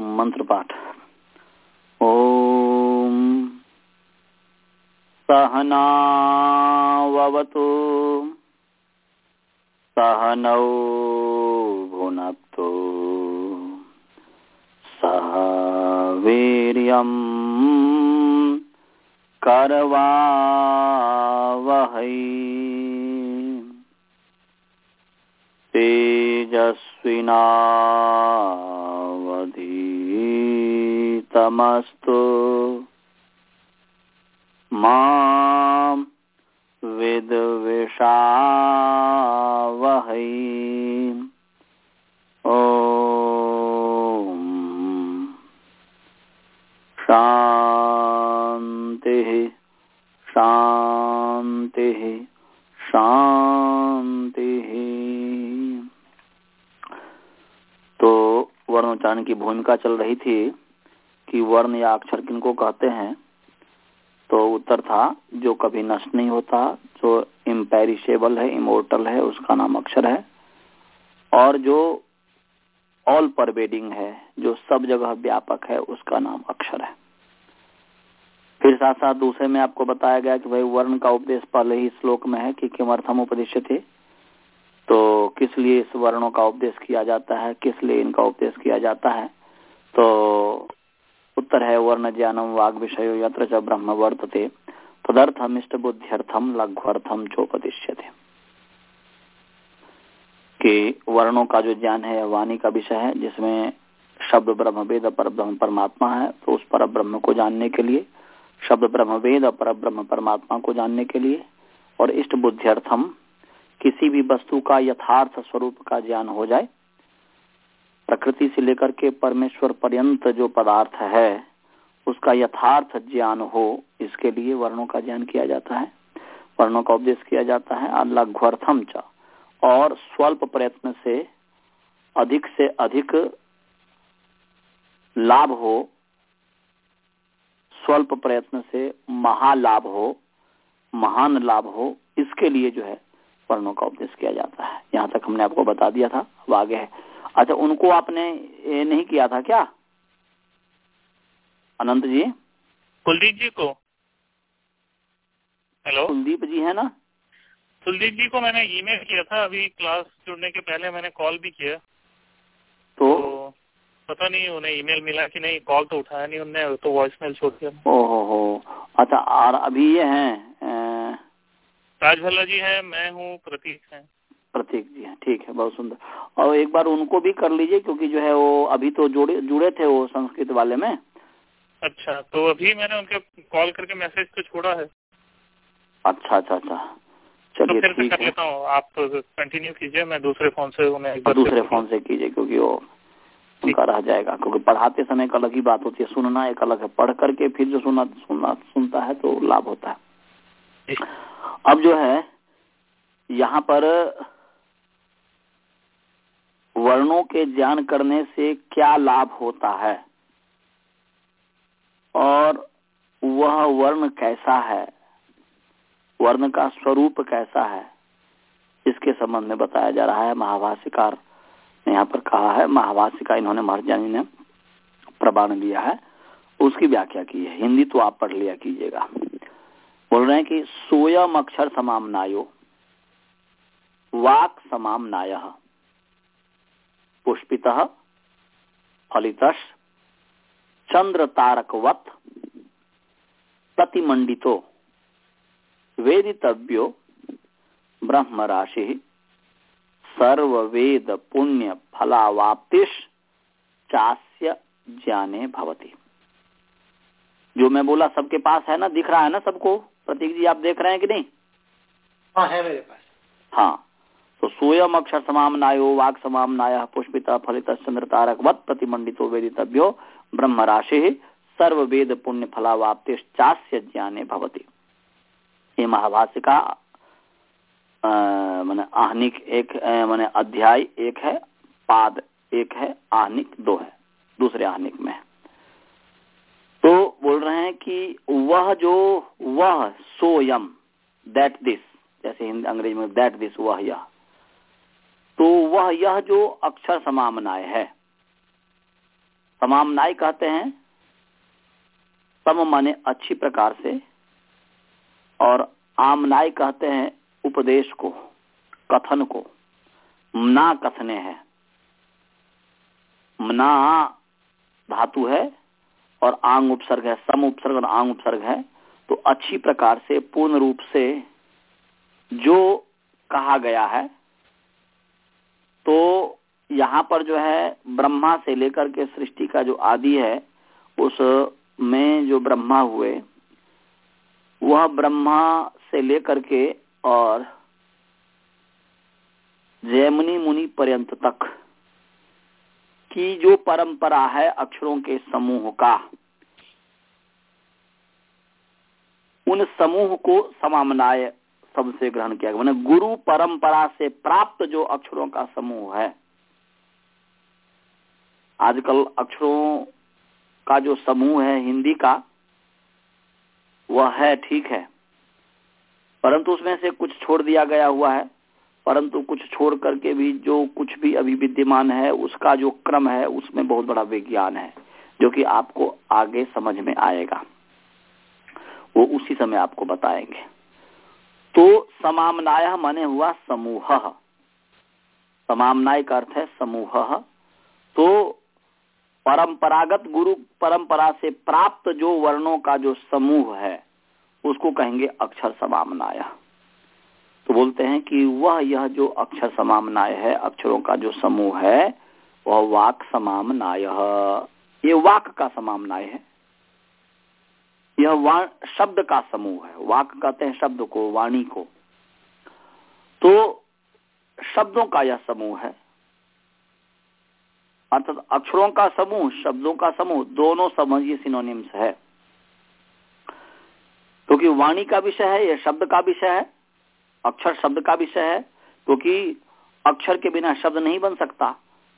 मंत्र पाठ ओम सहनावतु सहनौ भुनक्तु सह वीर्यम् करवावहै। तेजस्विनावधीतमस्तु माँ विद्विषावहै। ॐ शान्तिः शान्तिः शान्तिः। तो वर्णोच्चारण की भूमिका चल रही थी। कि वर्ण या अक्षर किनको कहते हैं तो उत्तर था, जो कभी नष्ट नहीं होता, जो इम्पेरिशेबल है इमोर्टल है, उसका नाम अक्षर है। और जो ऑल परवेडिंग है, जो सब जगह व्यापक है, उसका नाम अक्षर है। फिर साथ साथ दूसरे में आपको बताया गया कि भाई वर्ण का उपदेश पहले ही श्लोक में है कि किमर्थम उपदेश थे तो किस लिए इस वर्णों का उपदेश किया जाता है, किस लिए इनका उपदेश किया जाता है तो उत्तर है वर्ण ज्ञानम वाग विषय यत्र च ब्रह्म वर्तते, तदर्थम इष्ट बुद्ध्यर्थम लघ्वर्थम चोपदिश्य थे कि वर्णों का जो ज्ञान है वाणी का विषय है, जिसमें शब्द ब्रह्म वेद पर ब्रह्म परमात्मा है तो उस पर ब्रह्म को जानने के लिए, शब्द ब्रह्म वेद पर ब्रह्म परमात्मा को जानने के लिए, और इष्ट बुद्ध्यर्थम किसी भी वस्तु का यथार्थ स्वरूप का ज्ञान हो जाए प्रकृति से लेकर के परमेश्वर पर्यंत जो पदार्थ है, उसका यथार्थ ज्ञान हो, इसके लिए वर्णों का ज्ञान किया जाता है। वर्णों का उपदेश किया जाता है लघ्वर्थम च। और स्वल्प प्रयत्न से अधिक से अधिक लाभ हो, स्वल्प प्रयत्न से महालाभ हो, महान लाभ हो, इसके लिए जो है वर्णों का उपदेश किया जाता है। यहाँ तक हमने आपको बता दिया था, अब आगे है। अच्छा उनको आपने ये नहीं किया था क्या? अनंत जी? कुलदीप जी को? हेलो कुलदीप जी है ना? कुलदीप जी को मैंने ईमेल किया था अभी क्लास जुड़ने के पहले मैंने कॉल भी किया। तो, तो पता नहीं उन्हें ईमेल मिला कि नहीं कॉल तो उठाया नहीं उन्होंने तो वॉइस मेल छोड़ दिया। ओहो। हो अच्छा और अभी ये हैं राज भल्ला जी है मैं हूँ प्रतीक है। प्रतीक जी हैं। ठीक है बहुत सुंदर। और एक बार उनको भी कर लीजिए क्योंकि जो है वो अभी तो जुड़े जुड़े थे वो संस्कृत वाले में। अच्छा तो अभी मैंने उनके कॉल करके मैसेज तो छोड़ा है। अच्छा अच्छा अच्छा। तो चलिए फिर मैं ठीक कर है। लेता हूँ। आप कंटिन्यू कीजिए मैं दूसरे फ़ोन से उन्हें एक दूसरे फ़ोन से कीजिए क्योंकि वो उनका रह जाएगा क्योंकि पढ़ाते समय एक अलग ही बात होती है सुनना एक अलग है। पढ़ करके फिर जो सुना सुनना सुनता है तो लाभ होता है। अब जो है यहाँ पर वर्णों के ज्ञान करने से क्या लाभ होता है? और वह वर्ण कैसा है? वर्ण का स्वरूप कैसा है? इसके संबंध में बताया जा रहा है। महाभाष्यकार ने यहाँ पर कहा है महाभाष्य इन्होंने महर्जानी ने प्रमाण दिया है, उसकी व्याख्या की है। हिंदी तो आप पढ़ लिया कीजिएगा। बोल रहे हैं कि सोयम अक्षर समाम नायो वाक समाम नाय पुष्पित फलित चंद्र तारकवत प्रतिमंडितो वेदितव्यो ब्रह्म राशि वेद पुण्य फलावाप्तिश चास्य ज्ञाने भवती। जो मैं बोला सबके पास है ना दिख रहा है ना सबको? प्रतीक जी आप देख रहे हैं कि नहीं? हाँ है मेरे पास। हाँ। तो सोयम अक्षर समाम नायो वाक समाम नाय पुष्पित, फलित चंद्र तारकवत प्रतिमंडितो वेदितव्यो ब्रह्म राशि सर्व वेद पुण्य फलावाप्तिश्चास्य ज्ञाने भवती। ये महाभाष्य का मैंने आहनिक एक मैंने अध्याय एक है, पाद एक है, आहनिक दो है, दूसरे आहनिक में तो बोल रहे हैं कि वह जो, वह सोयम दैट दिस जैसे हिंदी, अंग्रेज़ी में दैट दिस वह यह। तो वह यह जो अक्षर समामनाय है। समामनाय कहते हैं, सम माने अच्छी प्रकार से, और आमनाय कहते हैं उपदेश को, कथन को। मना कथने है। मना धातु है, और आंग उपसर्ग है, सम उपसर्ग और आंग उपसर्ग है। तो अच्छी प्रकार से, पूर्ण रूप से जो कहा गया है तो यहाँ पर जो है, ब्रह्मा से लेकर के सृष्टि का जो आदि है, उस में जो ब्रह्मा हुए, वह ब्रह्मा से लेकर के और जयमुनि मुनि पर्यंत तक की जो परंपरा है अक्षरों के समूह का, उन समूह को समामनाय सबसे ग्रहण किया गया। मैंने गुरु परंपरा से प्राप्त जो अक्षरों का समूह है, आजकल अक्षरों का जो समूह है हिंदी का, वह है ठीक है। परंतु उसमें से कुछ छोड़ दिया गया हुआ है, परंतु कुछ छोड़ करके भी जो कुछ भी अभी विद्यमान है, उसका जो क्रम है, उसमें बहुत बड़ा विज्ञान है, जो कि आपको आगे समझ में आएगा। वो उसी समय आपको बताएँगे। तो समामनाय माने हुआ समूह। समामनाय का अर्थ है समूह। तो परंपरागत गुरु, परंपरा से प्राप्त जो वर्णों का जो समूह है, उसको कहेंगे अक्षर समामनाय। तो बोलते हैं कि वह यह जो अक्षर समामनाय है, अक्षरों का जो समूह है, वह वाक समामनाय। ये वाक का समामनाय है। यह शब्द का समूह है। वाक कहते हैं शब्द को, वाणी को। तो शब्दों का यह समूह है। अर्थात अक्षरों का समूह, शब्दों का समूह, दोनों समझिए सिनोनिम्स है। क्योंकि तो वाणी का विषय है यह शब्द का विषय है, अक्षर शब्द का विषय है, क्योंकि तो अक्षर के बिना शब्द नहीं बन सकता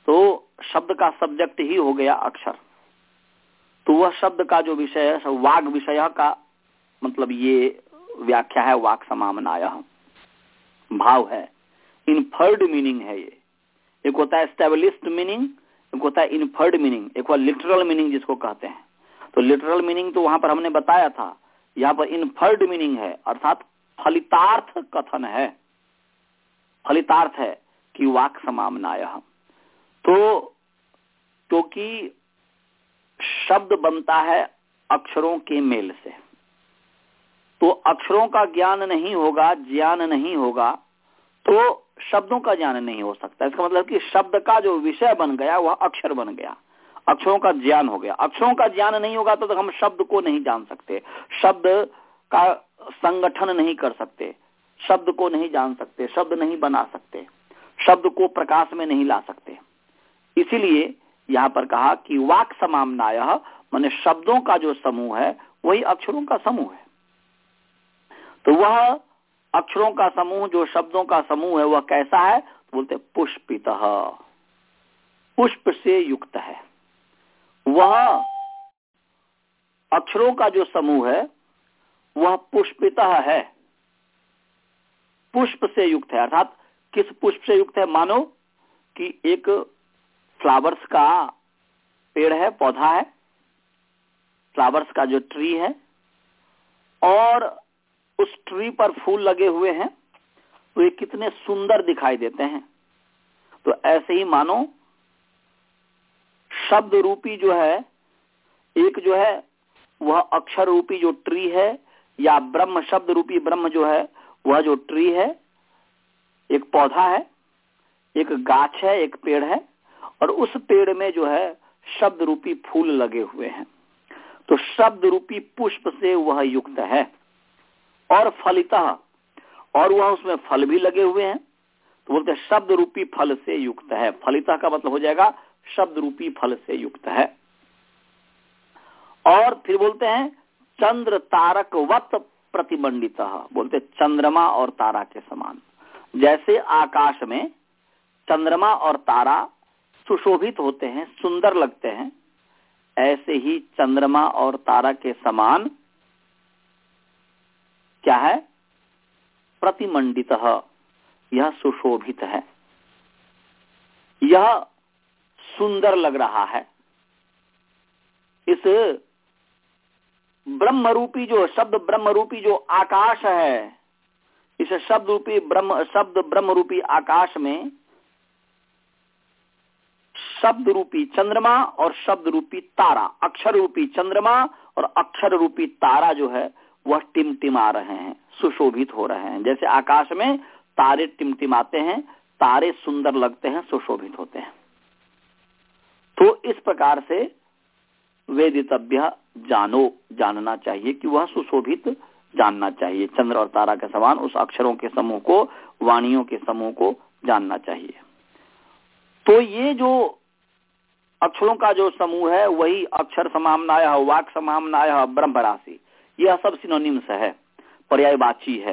तो शब्द का सब्जेक्ट ही हो गया अक्षर। तो वह शब्द का जो विषय है वाग विषय का मतलब ये व्याख्या है, वाक समामनाय। भाव है। इनफर्ड मीनिंग है ये। एक होता है स्टेबलिस्ड मीनिंग एक होता है इनफर्ड मीनिंग एक होता लिटरल मीनिंग जिसको कहते हैं। तो लिटरल मीनिंग तो वहाँ पर हमने बताया था। यहाँ पर इनफर्ड मीनिंग है, अर्थात फलितार्थ कथन है। फलितार्थ है कि वाक समामनाय। तो क्योंकि शब्द बनता है अक्षरों के मेल से। तो अक्षरों का ज्ञान नहीं होगा ज्ञान नहीं होगा तो शब्दों का ज्ञान नहीं हो सकता। इसका मतलब कि शब्द का जो विषय बन गया वह अक्षर बन गया। अक्षरों का ज्ञान हो गया। अक्षरों का ज्ञान नहीं होगा तो, तो हम शब्द को नहीं जान सकते। शब्द का संगठन नहीं कर सकते। शब्द को नहीं जान सकते शब्द नहीं बना सकते। शब्द को प्रकाश में नहीं ला सकते। इसीलिए यहाँ पर कहा कि वाक समामनाय मान शब्दों का जो समूह है, वही अक्षरों का समूह है। तो वह अक्षरों का समूह, जो शब्दों का समूह है, वह कैसा है? तो बोलते पुष्पित। पुष्प से युक्त है। वह अक्षरों का जो समूह है, वह पुष्पित है। पुष्प से युक्त है। अर्थात किस पुष्प से युक्त है? मानो कि एक फ्लावर्स का पेड़ है, पौधा है, फ्लावर्स का जो ट्री है, और उस ट्री पर फूल लगे हुए हैं तो ये कितने सुंदर दिखाई देते हैं। तो ऐसे ही मानो, शब्द रूपी जो है, एक जो है, वह अक्षर रूपी जो ट्री है, या ब्रह्म शब्द रूपी ब्रह्म जो है, वह जो ट्री है, एक पौधा है, एक गाछ है, एक पेड़ है और उस पेड़ में जो है शब्द रूपी फूल लगे हुए हैं। तो शब्द रूपी पुष्प से वह युक्त है और फलिता, और वह उसमें फल भी लगे हुए हैं। तो बोलते हैं शब्द रूपी फल से युक्त है। फलिता का मतलब हो जाएगा शब्द रूपी फल से युक्त है। और फिर बोलते हैं चंद्र तारक वत प्रतिबंधित बोलते चंद्रमा और तारा के समान। जैसे आकाश में चंद्रमा और तारा सुशोभित होते हैं, सुंदर लगते हैं। ऐसे ही चंद्रमा और तारा के समान क्या है? प्रतिमंडित यह सुशोभित है। यह सुंदर लग रहा है। इस ब्रह्म रूपी जो शब्द ब्रह्म रूपी जो आकाश है, इस शब्द रूपी ब्रह्म, शब्द ब्रह्म रूपी आकाश में शब्द रूपी चंद्रमा और शब्द रूपी तारा। अक्षर रूपी चंद्रमा और अक्षर रूपी तारा जो है, वह टिमटिमा रहे हैं, सुशोभित हो रहे हैं। जैसे आकाश में तारे टिमटिमाते हैं, तारे सुंदर लगते हैं, सुशोभित होते हैं। तो इस प्रकार से वेदितव्य जानो, जानना चाहिए कि वह सुशोभित जानना चाहिए। चंद्र और तारा के समान उस अक्षरों के समूह को, वाणियों के समूह को जानना चाहिए। तो ये जो अक्षरों का जो समूह है, वही अक्षर समामनाय, वाक समामनाय ब्रह्म राशि यह सब सिनोनिम्स है पर्यायवाची है।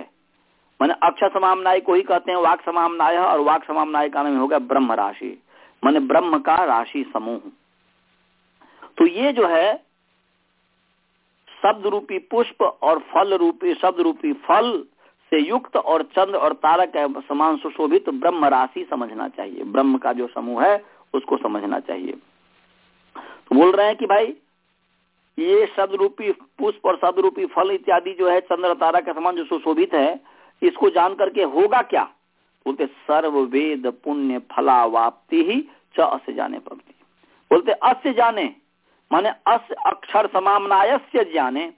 मैंने अक्षर समामनाय को ही कहते हैं, वाक समामनाय, और वाक समामनाय का नाम हो गया ब्रह्म राशि मैंने ब्रह्म का राशि समूह। तो ये जो है शब्द रूपी पुष्प और फल रूपी शब्द रूपी फल से युक्त और चंद्र और तारक समान सुशोभित ब्रह्म राशि समझना चाहिए। ब्रह्म का जो समूह है, उसको समझना चाहिए। तो बोल रहे हैं कि भाई, ये शब्द रूपी पुष्प और शब्द रूपी फल इत्यादि जो है चंद्र तारा के समान जो सुशोभित है, इसको जान करके होगा क्या? बोलते सर्व वेद पुण्य फलावाप्ति ही च अस्य जाने पड़ती बोलते, अस्य जाने, माने अस अक्षर समामनायस्य जाने,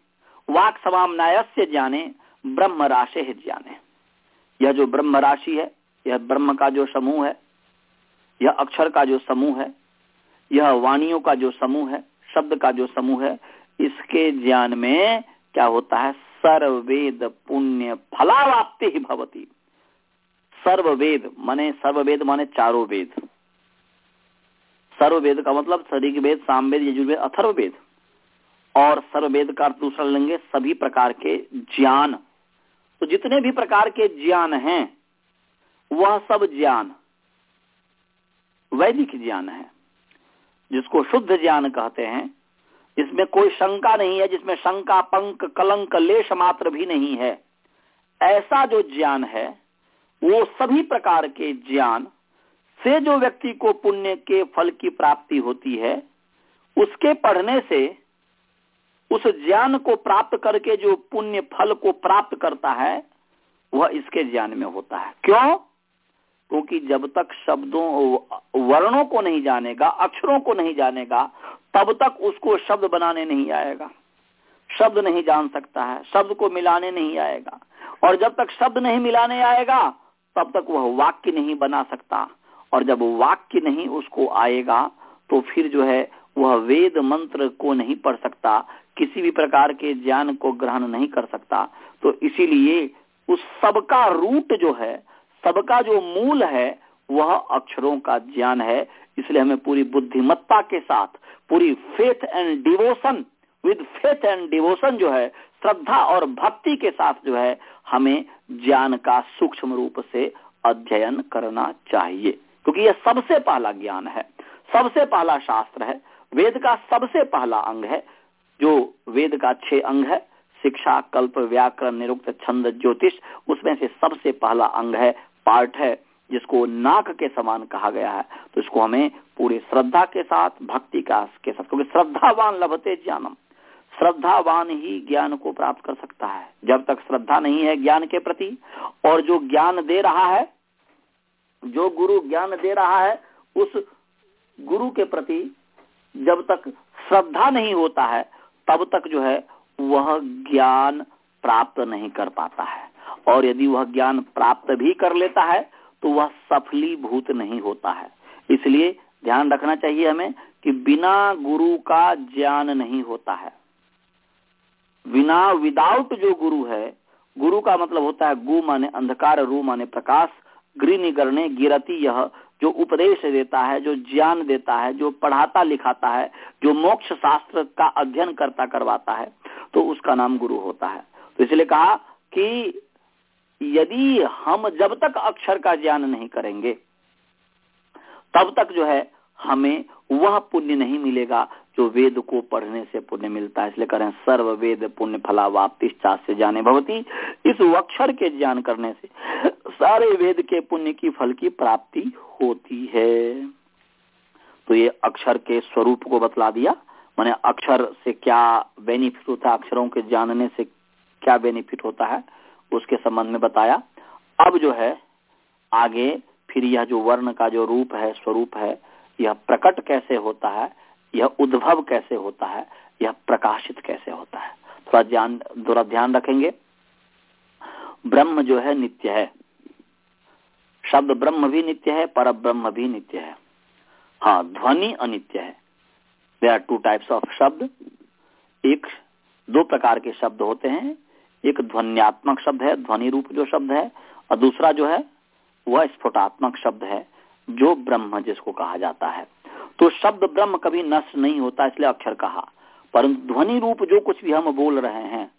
वाक समामनायस्य जाने, ब्रह्म राशि जाने। यह जो ब्रह्म राशि है, यह ब्रह्म का जो समूह है, यह अक्षर का जो समूह है यह वाणियों का जो समूह है, शब्द का जो समूह है, इसके ज्ञान में क्या होता है? सर्ववेद पुण्य फलावाप्ति ही भवती। सर्ववेद माने सर्ववेद माने चारों वेद। सर्ववेद का मतलब सरिग वेद, सामवेद, यजुर्वेद, अथर्ववेद। और सर्ववेद का अर्थ दूसरा लेंगे, सभी प्रकार के ज्ञान। तो जितने भी प्रकार के ज्ञान हैं, वह सब ज्ञान, वैदिक ज्ञान है। जिसको शुद्ध ज्ञान कहते हैं, इसमें कोई शंका नहीं है, जिसमें शंका पंक कलंक, लेश मात्र भी नहीं है। ऐसा जो ज्ञान है, वो सभी प्रकार के ज्ञान से जो व्यक्ति को पुण्य के फल की प्राप्ति होती है, उसके पढ़ने से उस ज्ञान को प्राप्त करके जो पुण्य फल को प्राप्त करता है, वह इसके ज्ञान में होता है। क्यों? क्योंकि जब तक शब्दों, वर्णों को नहीं जानेगा, अक्षरों को नहीं जानेगा, तब तक उसको शब्द बनाने नहीं आएगा। शब्द नहीं जान सकता है, शब्द को मिलाने नहीं आएगा। और जब तक शब्द नहीं मिलाने आएगा, तब तक वह वाक्य नहीं बना सकता। और जब वाक्य नहीं उसको आएगा तो फिर जो है, वह वेद मंत्र को नहीं पढ़ सकता, किसी भी प्रकार के ज्ञान को ग्रहण नहीं कर सकता। तो इसीलिए उस सबका रूट जो है सबका जो मूल है, वह अक्षरों का ज्ञान है। इसलिए हमें पूरी बुद्धिमत्ता के साथ, पूरी faith and devotion with faith and devotion जो है, श्रद्धा और भक्ति के साथ जो है, हमें ज्ञान का सूक्ष्म रूप से अध्ययन करना चाहिए। क्योंकि यह सबसे पहला ज्ञान है, सबसे पहला शास्त्र है, वेद का सबसे पहला अंग है, जो वेद का छह अंग है, शिक्षा, कल्प, व्याकरण, निरुक्त, छंद, ज्योतिष, उसमें से सबसे पहला अंग है पार्ट है, जिसको नाक के समान कहा गया है तो इसको हमें पूरी श्रद्धा के साथ, भक्ति का, के साथ, क्योंकि श्रद्धावान लभते ज्ञानम। श्रद्धावान ही ज्ञान को प्राप्त कर सकता है। जब तक श्रद्धा नहीं है ज्ञान के प्रति, और जो ज्ञान दे रहा है, जो गुरु ज्ञान दे रहा है, उस गुरु के प्रति जब तक श्रद्धा नहीं होता है, तब तक जो है, वह ज्ञान प्राप्त नहीं कर पाता है। और यदि वह ज्ञान प्राप्त भी कर लेता है तो वह सफलीभूत नहीं होता है। इसलिए ध्यान रखना चाहिए हमें कि बिना गुरु का ज्ञान नहीं होता है। बिना विदाउट जो गुरु है, गुरु का मतलब होता है गु माने अंधकार, रू माने प्रकाश, गृह गृहनिगरणे गिरती यह, जो उपदेश देता है, जो ज्ञान देता है, जो पढ़ाता लिखाता है, जो मोक्ष शास्त्र का अध्ययन करता करवाता है तो उसका नाम गुरु होता है। तो इसलिए कहा कि यदि हम जब तक अक्षर का ज्ञान नहीं करेंगे, तब तक जो है हमें वह पुण्य नहीं मिलेगा जो वेद को पढ़ने से पुण्य मिलता है। इसलिए करें सर्व वेद पुण्य फलावाप्ति से जाने भवती। इस अक्षर के ज्ञान करने से सारे वेद के पुण्य की फल की प्राप्ति होती है। तो ये अक्षर के स्वरूप को बतला दिया। मैंने अक्षर से क्या बेनिफिट होता है? अक्षरों के जानने से क्या बेनिफिट होता है? उसके संबंध में बताया। अब जो है, आगे फिर यह जो वर्ण का जो रूप है, स्वरूप है, यह प्रकट कैसे होता है, यह उद्भव कैसे होता है, यह प्रकाशित कैसे होता है? थोड़ा ध्यान थोड़ा ध्यान रखेंगे। ब्रह्म जो है नित्य है। शब्द ब्रह्म भी नित्य है, पर ब्रह्म भी नित्य है। हाँ ध्वनि अनित्य है। There are two types of शब्द। एक, दो प्रकार के शब्द होते हैं। एक ध्वनियात्मक शब्द है, ध्वनि रूप जो शब्द है, और दूसरा जो है, वह स्फुटात्मक शब्द है, जो ब्रह्म जिसको कहा जाता है। तो शब्द ब्रह्म कभी नष्ट नहीं होता, इसलिए अक्षर कहा। परंतु ध्वनि रूप जो कुछ भी हम बोल रहे हैं,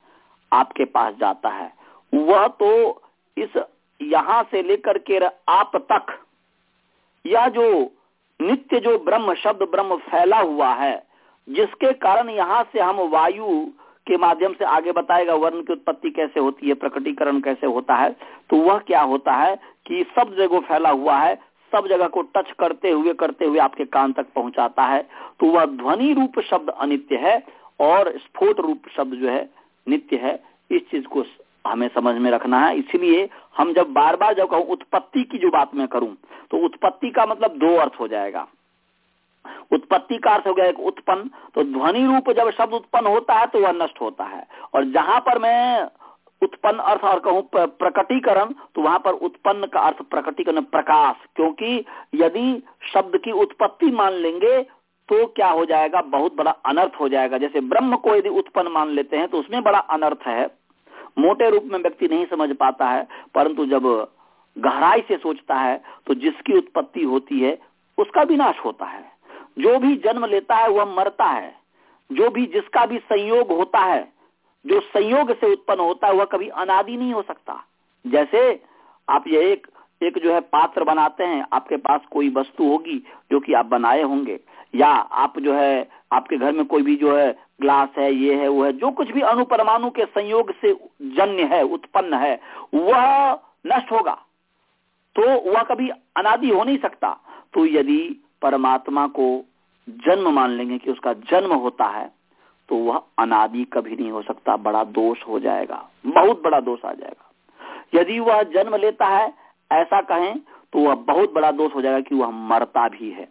आपके पास जाता है। वह तो इस यहाँ से लेकर के आप तक, यह जो नित्य जो ब्रह्म शब्द ब्रह्म फैला हुआ है, जिसके कारण यहाँ से हम वायु के माध्यम से आगे बताएगा वर्ण की उत्पत्ति कैसे होती है, प्रकटीकरण कैसे होता है तो वह क्या होता है कि सब जगह फैला हुआ है, सब जगह को टच करते हुए करते हुए आपके कान तक पहुंचाता है तो वह ध्वनि रूप शब्द अनित्य है और स्फोट रूप शब्द जो है नित्य है। इस चीज़ को हमें समझ में रखना है। इसलिए हम जब बार बार जब कहूँ, उत्पत्ति की जो बात मैं करूँ तो उत्पत्ति का मतलब दो अर्थ हो जाएगा। उत्पत्ति का अर्थ हो गया एक उत्पन्न तो ध्वनि रूप जब शब्द उत्पन्न होता है तो वह नष्ट होता है। और जहाँ पर मैं उत्पन्न अर्थ और कहूँ प्रकटीकरण तो वहाँ पर उत्पन्न का अर्थ प्रकटीकरण प्रकाश। क्योंकि यदि शब्द की उत्पत्ति मान लेंगे तो क्या हो जाएगा? बहुत बड़ा अनर्थ हो जाएगा। जैसे ब्रह्म को यदि उत्पन्न मान लेते हैं तो उसमें बड़ा अनर्थ है। मोटे रूप में व्यक्ति नहीं समझ पाता है, परंतु जब गहराई से सोचता है तो जिसकी उत्पत्ति होती है, उसका विनाश होता है। जो भी जन्म लेता है, वह मरता है। जो भी जिसका भी संयोग होता है, जो संयोग से उत्पन्न होता है, वह कभी अनादि नहीं हो सकता। जैसे आप ये एक एक जो है पात्र बनाते हैं, आपके पास कोई वस्तु होगी जो कि आप बनाए होंगे, या आप जो है, आपके घर में कोई भी जो है ग्लास है, ये है, वो है, जो कुछ भी अणु परमाणु के संयोग से जन्य है, उत्पन्न है, वह नष्ट होगा। तो वह कभी अनादि हो नहीं सकता। तो यदि परमात्मा को जन्म मान लेंगे कि उसका जन्म होता है तो वह अनादि कभी नहीं हो सकता, बड़ा दोष हो जाएगा, बहुत बड़ा दोष आ जाएगा। यदि वह जन्म लेता है, ऐसा कहें तो वह बहुत बड़ा दोष हो जाएगा कि वह मरता भी है।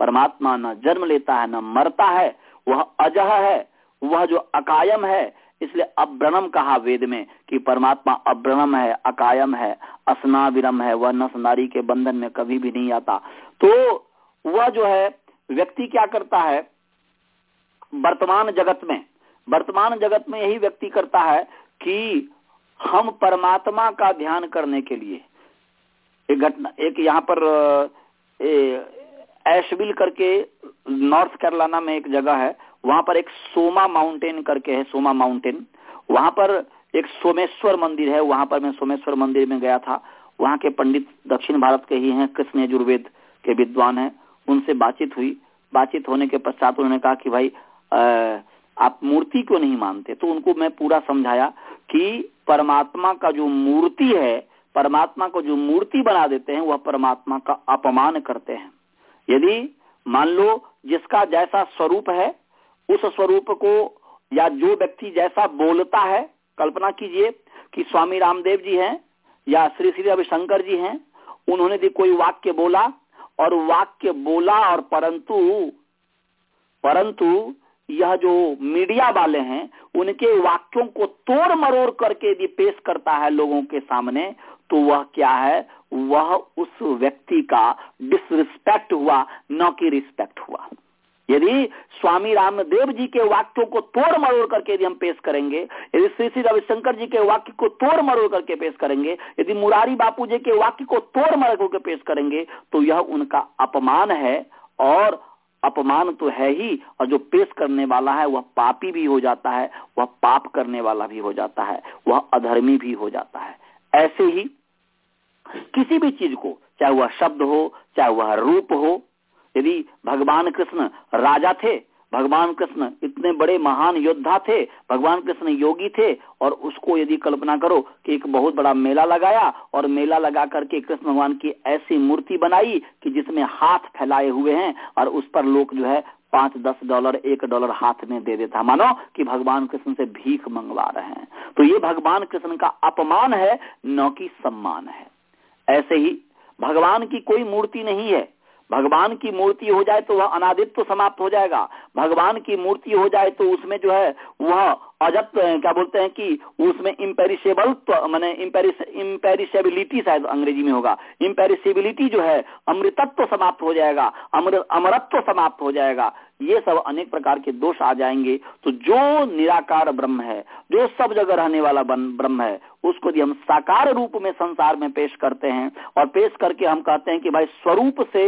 परमात्मा न जन्म लेता है, न मरता है, वह अजह है, वह जो अकायम है, इसलिए अब्रणम कहा वेद में कि परमात्मा अब्रणम है, अकायम है असना विरम है, वह नस नारी के बंधन में कभी भी नहीं आता। तो वह जो है, व्यक्ति क्या करता है? वर्तमान जगत में। वर्तमान जगत में यही व्यक्ति करता है कि हम परमात्मा का ध्यान करने के लिए। एक घटना, एक यहाँ पर एशविल करके नॉर्थ कैरोलिना में एक जगह है। वहाँ पर एक सोमा माउंटेन करके है, सोमा माउंटेन। वहाँ पर एक सोमेश्वर मंदिर है। वहाँ पर मैं सोमेश्वर मंदिर में गया था। वहाँ के पंडित दक्षिण भारत के ही हैं, कृष्ण यजुर्वेद के विद्वान हैं। उनसे बातचीत हुई। बातचीत होने के पश्चात उन्होंने कहा कि भाई आ, आप मूर्ति क्यों नहीं मानते। तो उनको मैं पूरा समझाया कि परमात्मा का जो मूर्ति है परमात्मा को जो मूर्ति बना देते हैं वह परमात्मा का अपमान करते हैं। यदि मान लो जिसका जैसा स्वरूप है उस स्वरूप को या जो व्यक्ति जैसा बोलता है कल्पना कीजिए कि स्वामी रामदेव जी हैं या श्री श्री रविशंकर जी हैं उन्होंने भी कोई वाक्य बोला और वाक्य बोला और परंतु परंतु यह जो मीडिया वाले हैं, उनके वाक्यों को तोड़ मरोड़ करके यदि पेश करता है लोगों के सामने तो वह क्या है? वह उस व्यक्ति का डिसरिस्पेक्ट हुआ, न कि रिस्पेक्ट हुआ। यदि स्वामी रामदेव जी के वाक्यों को तोड़ मरोड़ करके यदि हम पेश करेंगे, यदि श्री श्री रविशंकर जी के वाक्य को तोड़ मरोड़ करके पेश करेंगे, यदि मुरारी बापू जी के वाक्य को तोड़ मरोड़ करके पेश करेंगे तो यह उनका अपमान है और अपमान तो है ही, और जो पेश करने वाला है वह पापी भी हो जाता है, वह पाप करने वाला भी हो जाता है, वह अधर्मी भी हो जाता है। ऐसे ही किसी भी चीज़ को, चाहे वह शब्द हो, चाहे वह रूप हो यदि भगवान कृष्ण राजा थे, भगवान कृष्ण इतने बड़े महान योद्धा थे, भगवान कृष्ण योगी थे, और उसको यदि कल्पना करो कि एक बहुत बड़ा मेला लगाया और मेला लगा करके कृष्ण भगवान की ऐसी मूर्ति बनाई कि जिसमें हाथ फैलाए हुए हैं और उस पर लोग जो है पाँच, दस डॉलर, एक डॉलर हाथ में दे देता। मानो कि भगवान कृष्ण से भीख मंगवा रहे हैं। तो ये भगवान कृष्ण का अपमान है, न कि सम्मान है। ऐसे ही भगवान की कोई मूर्ति नहीं है। भगवान की मूर्ति हो जाए तो वह अनादित्व समाप्त हो जाएगा। भगवान की मूर्ति हो जाए तो उसमें जो है, वह अजत क्या बोलते हैं कि उसमें इम्पेरिशेबल तो मैंने इम्पेरिशेबिलिटी शायद अंग्रेज़ी में होगा। इम्पेरिशेबिलिटी जो है, अमृतत्व समाप्त हो जाएगा अमृत अमरत्व समाप्त हो जाएगा। ये सब अनेक प्रकार के दोष आ जाएँगे। तो जो निराकार ब्रह्म है, जो सब जगह रहने वाला ब्रह्म है, उसको यदि हम साकार रूप में संसार में पेश करते हैं, और पेश करके हम कहते हैं कि भाई स्वरूप से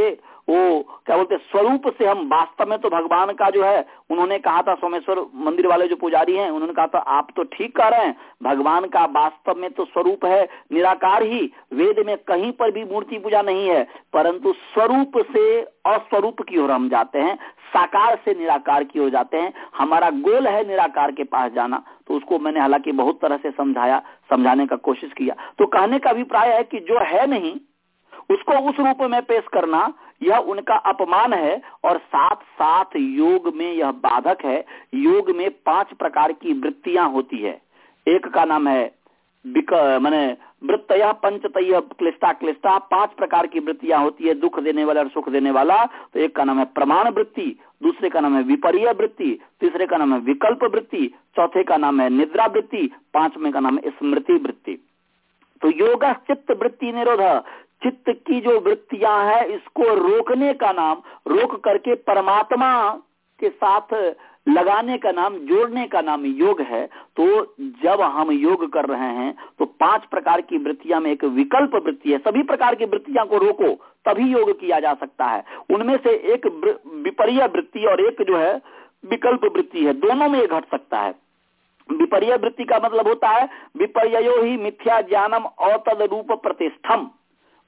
वो, क्या बोलते स्वरूप से हम वास्तव में तो भगवान का जो है, उन्होंने कहा था सोमेश्वर मंदिर वाले जो पुजारी हैं, उन्होंने कहा था, आप तो ठीक कह रहे हैं, भगवान का वास्तव में तो स्वरूप है, निराकार ही, वेद में कहीं पर भी मूर्ति पूजा नहीं है, परंतु स्वरूप से अस्वरूप की ओर हम जाते हैं, साकार से निराकार की ओर जाते हैं, हमारा गोल है निराकार के पास जाना। तो उसको मैंने हालाँकि बहुत तरह से समझाया, समझाने का कोशिश किया। तो कहने का अभिप्राय है कि जो है नहीं, उसको उस रूप में पेश करना यह उनका अपमान है और साथ साथ योग में यह बाधक है। योग में पाँच प्रकार की वृत्तियाँ होती है। एक का नाम है मैंने वृत्तय, पंचतय, क्लिष्टा क्लिष्टा, पाँच प्रकार की वृत्तियाँ होती है। दुख देने वाला और सुख देने वाला तो एक का नाम है प्रमाण वृत्ति, दूसरे का नाम है विपर्य वृत्ति, तीसरे का नाम है विकल्प वृत्ति, चौथे का नाम है निद्रा वृत्ति, पाँचवें का नाम है स्मृति वृत्ति। तो योग चित्त वृत्ति निरोध चित्त की जो वृत्तियाँ हैं, इसको रोकने का नाम, रोक करके परमात्मा के साथ लगाने का नाम, जोड़ने का नाम योग है। तो जब हम योग कर रहे हैं तो पाँच प्रकार की वृत्तियाँ में एक विकल्प वृत्ति है। सभी प्रकार की वृत्तियाँ को रोको, तभी योग किया जा सकता है। उनमें से एक विपर्य वृत्ति और एक जो है, विकल्प वृत्ति है। दोनों में घट सकता है। विपर्य वृत्ति का मतलब होता है विपर्यो ही मिथ्या ज्ञानम अतद रूप प्रतिष्ठम।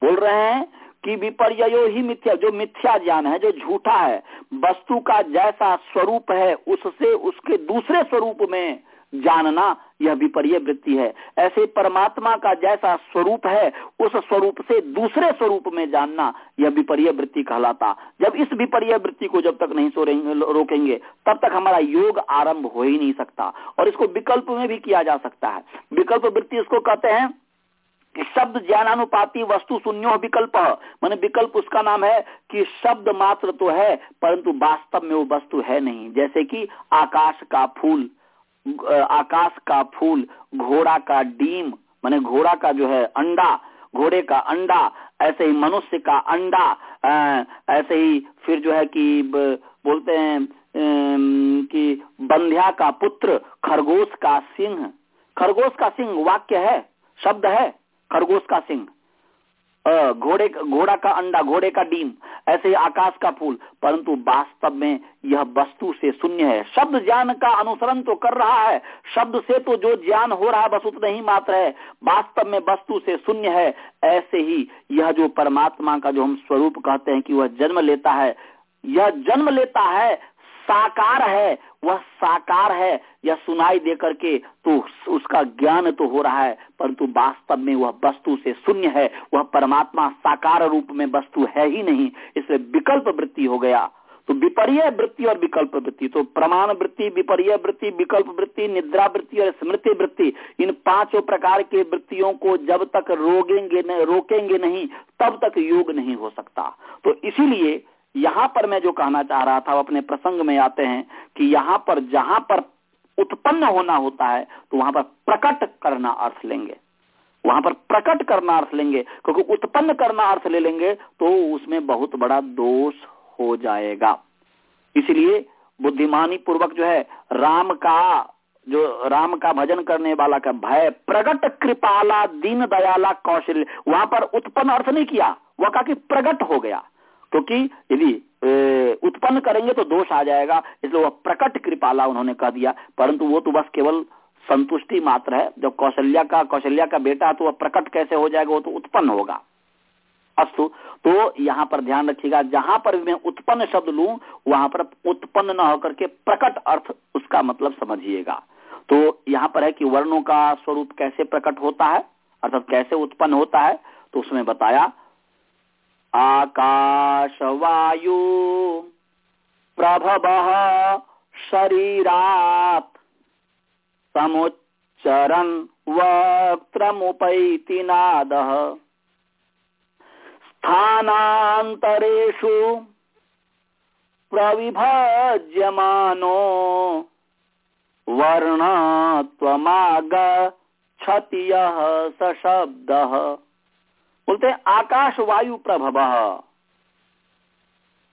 बोल रहे हैं कि विपर्यो ही मिथ्या, जो मिथ्या ज्ञान है, जो झूठा है, वस्तु का जैसा स्वरूप है, उससे उसके दूसरे स्वरूप में जानना यह विपर्य वृत्ति है। ऐसे परमात्मा का जैसा स्वरूप है, उस स्वरूप से दूसरे स्वरूप में जानना यह विपर्य वृत्ति कहलाता। जब इस विपर्य वृत्ति को जब तक नहीं सो रोकेंगे, तब तक हमारा योग आरंभ हो ही नहीं सकता। और इसको विकल्प में भी किया जा सकता है। विकल्प वृत्ति इसको कहते हैं कि शब्द ज्ञानानुपाति वस्तु शून्यो विकल्प। मान विकल्प उसका नाम है कि शब्द मात्र तो है, परंतु वास्तव में वो वस्तु है नहीं। जैसे कि आकाश का फूल आकाश का फूल, घोड़ा का डीम, माने घोड़ा का जो है अंडा, घोड़े का अंडा, ऐसे ही मनुष्य का अंडा ऐसे ही फिर जो है कि बोलते हैं कि बंध्या का पुत्र, खरगोश का सिंह। खरगोश का सिंह वाक्य है, शब्द है। खरगोश का सिंह घोड़े घोड़ा का अंडा, घोड़े का डीम, ऐसे आकाश का फूल। परंतु वास्तव में यह वस्तु से शून्य है। शब्द ज्ञान का अनुसरण तो कर रहा है। शब्द से तो जो ज्ञान हो रहा है, बस उतना ही मात्र है। वास्तव में वस्तु से शून्य है। ऐसे ही यह जो परमात्मा का जो हम स्वरूप कहते हैं कि वह जन्म लेता है, यह जन्म लेता है साकार है, वह साकार है। यह सुनाई दे करके तो उसका ज्ञान तो हो रहा है, परंतु वास्तव में वह वस्तु से शून्य है। वह परमात्मा साकार रूप में वस्तु है ही नहीं इसलिए विकल्प वृत्ति हो गया। तो विपर्य वृत्ति और विकल्प वृत्ति तो प्रमाण वृत्ति, विपर्य वृत्ति, विकल्प वृत्ति, निद्रा वृत्ति और स्मृति वृत्ति, इन पाँचों प्रकार के वृत्तियों को जब तक रोकेंगे रोकेंगे नहीं, तब तक योग नहीं हो सकता। तो इसीलिए यहाँ पर मैं जो कहना चाह रहा था अपने प्रसंग में आते हैं कि यहाँ पर जहाँ पर उत्पन्न होना होता है तो वहाँ पर प्रकट करना अर्थ लेंगे। वहाँ पर प्रकट करना अर्थ लेंगे, क्योंकि उत्पन्न करना अर्थ ले लेंगे तो उसमें बहुत बड़ा दोष हो जाएगा। इसलिए बुद्धिमानी पूर्वक जो है, राम का, जो राम का भजन करने वाला का भय, प्रगट कृपाला, दीन दयाला कौशल, वहाँ पर उत्पन्न अर्थ नहीं किया। वह कहा कि प्रगट हो गया। क्योंकि यदि उत्पन्न करेंगे तो दोष आ जाएगा, इसलिए वह प्रकट कृपाला उन्होंने कह दिया। परंतु वो तो बस केवल संतुष्टि मात्र है। जब कौशल्या का कौशल्या का बेटा तो वह प्रकट कैसे हो जाएगा, वो तो उत्पन्न होगा। अस्तु तो यहाँ पर ध्यान रखिएगा, जहाँ पर मैं उत्पन्न शब्द लू, वहाँ पर उत्पन्न न होकर के प्रकट अर्थ उसका मतलब समझिएगा। तो यहाँ पर है कि वर्णों का स्वरूप कैसे प्रकट होता है, अर्थात कैसे उत्पन्न होता है तो उसमें बताया आकाशवायु प्रभव शरीरात समुच्चरन् वक्त्रमुपैति नादः। स्थानान्तरेषु प्रविभज्यमानो वर्णत्वमागच्छति यः स बोलते हैं आकाश वायु प्रभव।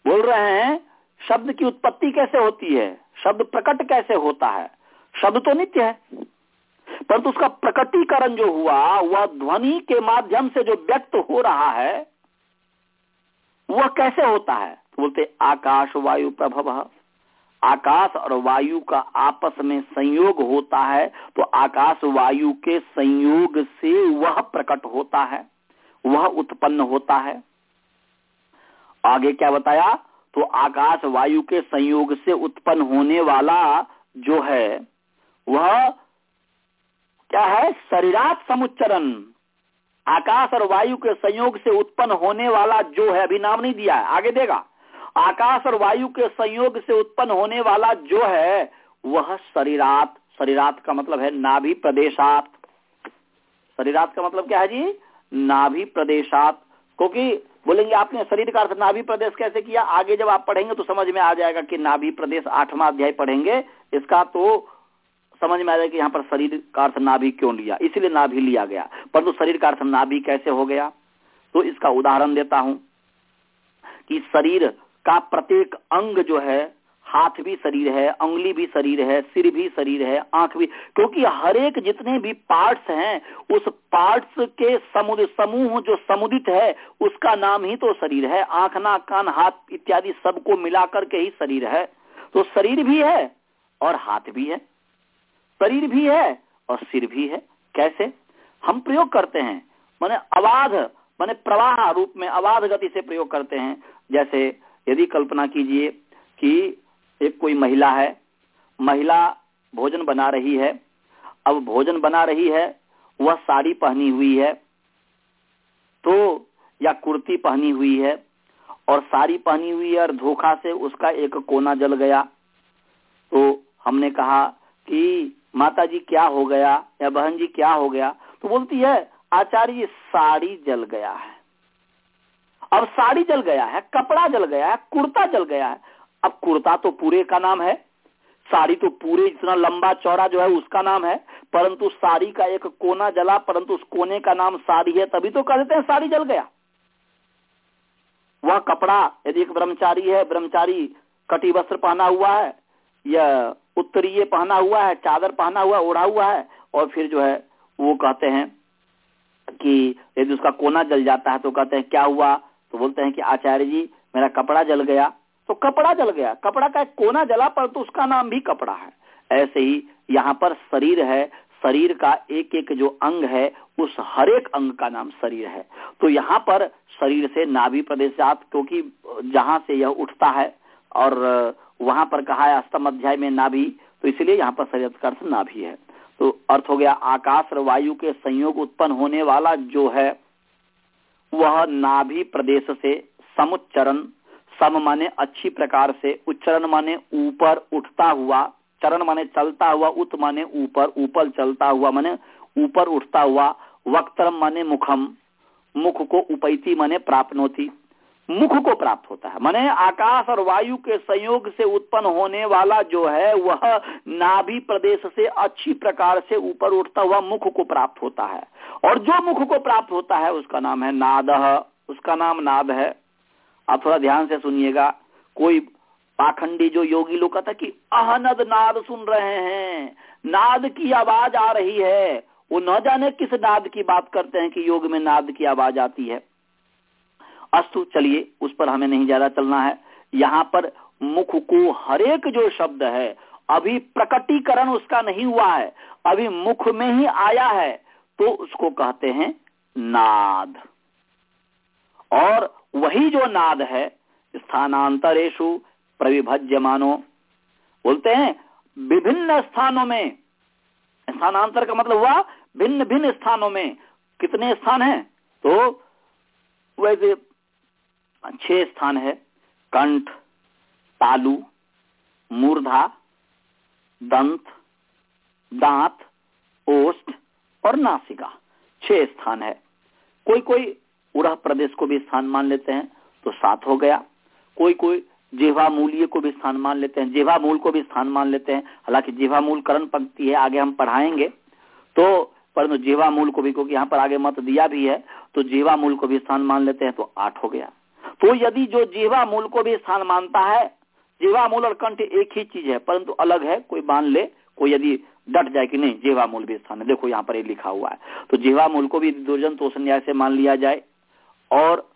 बोल रहे हैं, शब्द की उत्पत्ति कैसे होती है? शब्द प्रकट कैसे होता है? शब्द तो नित्य है। परंतु उसका प्रकटीकरण जो हुआ, वह ध्वनि के माध्यम से जो व्यक्त हो रहा है, वह कैसे होता है? तो बोलते आकाश वायु प्रभव। आकाश और वायु का आपस में संयोग होता है तो आकाश वायु के संयोग से वह प्रकट होता है। वह उत्पन्न होता है। आगे क्या बताया? तो आकाश वायु के संयोग से उत्पन्न होने वाला जो है, वह क्या है? शरीरात समुच्चरण आकाश और वायु के संयोग से उत्पन्न होने वाला जो है, अभी नाम नहीं दिया है, आगे देगा। आकाश और वायु के संयोग से उत्पन्न होने वाला जो है, वह शरीरात शरीरात का मतलब है नाभि प्रदेशात। शरीरात का मतलब क्या है जी? नाभि प्रदेशात। क्योंकि बोलेंगे आपने शरीर का अर्थ नाभि प्रदेश कैसे किया? आगे जब आप पढ़ेंगे तो समझ में आ जाएगा कि नाभि प्रदेश आठवां अध्याय पढ़ेंगे। इसका तो समझ में आ जाएगा कि यहाँ पर शरीर का अर्थ नाभि क्यों लिया? इसलिए नाभि लिया गया। परंतु तो शरीर का अर्थ नाभि कैसे हो गया? तो इसका उदाहरण देता हूँ कि शरीर का प्रत्येक अंग जो है हाथ भी शरीर है उंगली भी शरीर है, सिर भी शरीर है, आँख भी। क्योंकि हर एक जितने भी पार्ट्स हैं, उस पार्ट्स के समुद, समूह जो समुदित है, उसका नाम ही तो शरीर है। आँख, नाक, कान, हाथ इत्यादि सबको मिलाकर के ही शरीर है। तो शरीर भी है और हाथ भी है। शरीर भी है और सिर भी है। कैसे? हम प्रयोग करते हैं। माने अबाध माने प्रवाह रूप में अबाध गति से प्रयोग करते हैं। जैसे यदि कल्पना कीजिए कि एक कोई महिला है, महिला भोजन बना रही है, अब भोजन बना रही है, वह साड़ी पहनी हुई है तो या कुर्ती पहनी हुई है, और साड़ी पहनी हुई है और धोखा से उसका एक कोना जल गया। तो हमने कहा कि माता जी क्या हो गया, या बहन जी क्या हो गया? तो बोलती है, आचार्य, साड़ी जल गया है। अब साड़ी जल गया है, कपड़ा जल गया है, कुर्ता जल गया है। अब कुर्ता तो पूरे का नाम है, साड़ी तो पूरे इतना लंबा चौड़ा जो है उसका नाम है, परंतु साड़ी का एक कोना जला, परंतु उस कोने का नाम साड़ी है, तभी तो कह देते हैं साड़ी जल गया। वह कपड़ा, यदि एक ब्रह्मचारी है, ब्रह्मचारी कटी वस्त्र पहना हुआ है, या उत्तरीय पहना हुआ है, चादर पहना हुआ ओढ़ा हुआ है, और फिर जो है वो कहते हैं कि यदि उसका कोना जल जाता है तो कहते हैं, क्या हुआ? तो बोलते हैं कि, आचार्य जी, मेरा कपड़ा जल गया। तो कपड़ा जल गया। कपड़ा का एक कोना जला पर तो उसका नाम भी कपड़ा है। ऐसे ही यहाँ पर शरीर है। शरीर का एक एक जो अंग है, उस हर एक अंग का नाम शरीर है। तो यहाँ पर शरीर से नाभि प्रदेशात क्योंकि जहाँ से यह उठता है, और वहाँ पर कहा है अष्टम अध्याय में नाभि तो इसलिए यहाँ पर शरीर का अर्थ नाभि है। तो अर्थ हो गया, आकाश और वायु के संयोग उत्पन्न होने वाला जो है, वह नाभि प्रदेश से समुच्चरण सम माने अच्छी प्रकार से, उच्चरण माने ऊपर उठता हुआ, चरण माने चलता हुआ, उत माने ऊपर ऊपर चलता हुआ माने ऊपर उठता हुआ, वक्तरम माने मुखम, मुख को उपैती माने प्राप्नोती। मुख को प्राप्त होता है। माने आकाश और वायु के संयोग से उत्पन्न होने वाला जो है, वह नाभि प्रदेश से अच्छी प्रकार से ऊपर उठता हुआ मुख को प्राप्त होता है। और जो मुख को प्राप्त होता है, उसका नाम है नाद। उसका नाम नाद है। आप थोड़ा ध्यान से सुनिएगा। कोई पाखंडी जो योगी लोग कहता कि, अहनद नाद सुन रहे हैं। नाद की आवाज़ आ रही है। वो न जाने किस नाद की बात करते हैं कि योग में नाद की आवाज़ आती है। अस्तु, चलिए, उस पर हमें नहीं ज़्यादा चलना है। यहाँ पर मुख को हरेक जो शब्द है, अभी प्रकटीकरण उसका नहीं हुआ है, अभी मुख में ही आया है तो उसको कहते हैं नाद। और वही जो नाद है स्थानांतरेशु प्रविभज्य मानो बोलते हैं, विभिन्न स्थानों में, स्थानांतर का मतलब हुआ भिन्न भिन्न स्थानों में कितने स्थान हैं? तो वैसे छह स्थान है, कंठ, तालु, मूर्धा, दंत, दांत, ओष्ठ और नासिका। छह स्थान है। कोई कोई उड़ह प्रदेश को भी स्थान मान लेते हैं तो सात हो गया। कोई कोई जेवा मूल्य को भी स्थान मान लेते हैं, जेवा मूल को भी स्थान मान लेते हैं। हालाँकि जेवा मूल करण पंक्ति है, आगे हम पढ़ाएँगे। तो परंतु जेवा मूल को भी, क्योंकि यहाँ पर आगे मत दिया भी है तो जीवा मूल को भी स्थान मान लेते हैं तो आठ हो गया। तो यदि जो जेवा मूल को भी स्थान मानता है, जीवा मूल और कंठ एक ही चीज़ है, परंतु अलग है, कोई मान ले, कोई यदि डट जाए कि नहीं, जेवा मूल भी स्थान है। देखो यहाँ पर ये लिखा हुआ है। तो जेवा मूल को भी दुर्जन तो न्याय से मान लिया जाए। और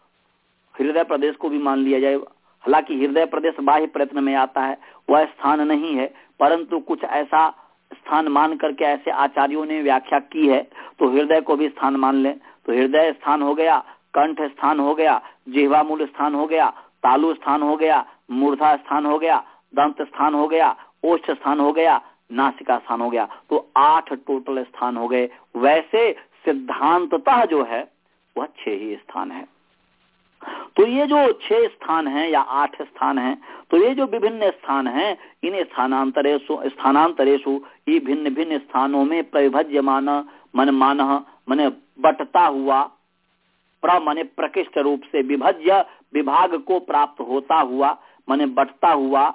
हृदय प्रदेश को भी मान लिया जाए। हालाँकि हृदय प्रदेश बाह्य प्रयत्न में आता है, वह स्थान नहीं है, परंतु कुछ ऐसा स्थान मान करके ऐसे आचार्यों ने व्याख्या की है तो हृदय को भी स्थान मान ले। तो हृदय स्थान हो गया, कंठ स्थान हो गया, जिहवा मूल स्थान हो गया, तालु स्थान हो गया, मूर्धा स्थान हो गया, दंत स्थान हो गया, ओष्ठ स्थान हो गया, नासिका स्थान हो गया। तो आठ टोटल स्थान हो गए। वैसे सिद्धांततः जो है वह छह ही स्थान है। तो ये जो छह स्थान हैं या आठ स्थान हैं तो ये जो विभिन्न स्थान हैं इन स्थानांतरेशु स्थानांतरेशु ये भिन्न भिन्न स्थानों में प्रविभज्यमान मन मान मन बटता हुआ, प्र, मने प्रकृष्ट रूप से विभज्य विभाग को प्राप्त होता हुआ, मने बटता हुआ,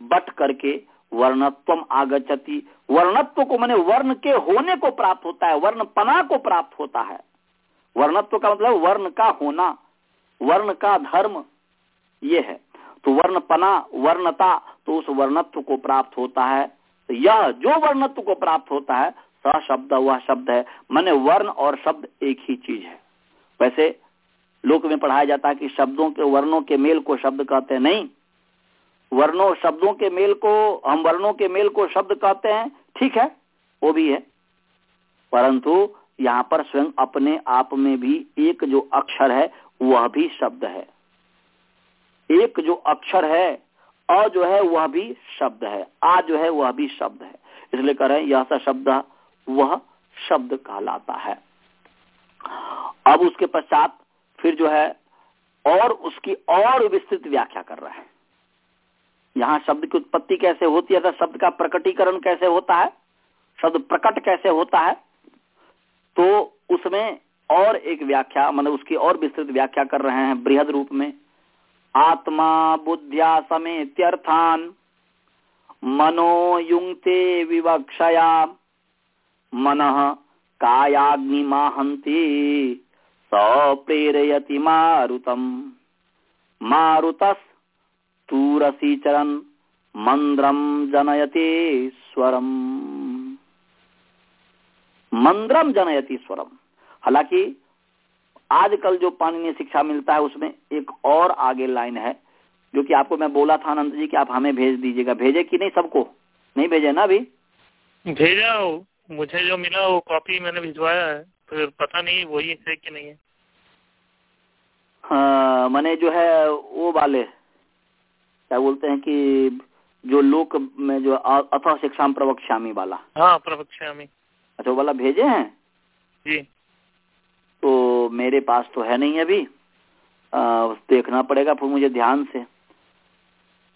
बट करके वर्णत्व आगचति वर्णत्व को मैंने वर्ण के होने को प्राप्त होता है वर्ण पना को प्राप्त होता है। वर्णत्व का मतलब वर्ण का होना, वर्ण का धर्म, ये है। तो वर्णपना, वर्णता तो उस वर्णत्व को प्राप्त होता है। तो यह जो वर्णत्व को प्राप्त होता है, स शब्द, वह शब्द है। मैंने वर्ण और शब्द एक ही चीज़ है। वैसे लोक में पढ़ाया जाता है कि शब्दों के, वर्णों के मेल को शब्द कहते हैं। नहीं, वर्णों, शब्दों के मेल को, हम वर्णों के मेल को शब्द कहते हैं। ठीक है, वो भी है। परंतु यहाँ पर स्वयं अपने आप में भी एक जो अक्षर है, वह भी शब्द है। एक जो अक्षर है, अ जो है, वह भी शब्द है। आ जो है, वह भी शब्द है। इसलिए कह रहे हैं, यह सा शब्द, वह शब्द कहलाता है। अब उसके पश्चात फिर जो है, और उसकी और विस्तृत व्याख्या कर रहे हैं। यहाँ शब्द की उत्पत्ति कैसे होती है शब्द का प्रकटीकरण कैसे होता है, शब्द प्रकट कैसे होता है तो उसमें और एक व्याख्या मतलब उसकी और विस्तृत व्याख्या कर रहे हैं बृहद रूप में। आत्मा बुद्धिया समेत्यर्थान मनो युंगते विवक्षया मन कायाग्निमाहंती प्रेरयति मारुतम। मारुतस तूरसी चरण मंद्रम जनयते स्वरम। मंद्रम जनयति स्वरम। हालाँकि आजकल जो पाणनीय शिक्षा मिलता है उसमें एक और आगे लाइन है जो कि आपको मैं बोला था आनंद जी कि आप हमें भेज दीजिएगा। भेजे कि नहीं सबको? नहीं भेजे ना अभी? भेजा हो। मुझे जो मिला वो कॉपी मैंने भिजवाया है तो पता नहीं वही है कि नहीं है। हाँ मैंने जो है वो वाले क्या बोलते हैं कि जो लोक में जो अथ शिक्षा प्रवक्ष्यामी वाला। हाँ प्रवक्ष्यामी। अच्छा वो वाला भेजे हैं? जी। तो मेरे पास तो है नहीं अभी। आ, देखना पड़ेगा फिर मुझे ध्यान से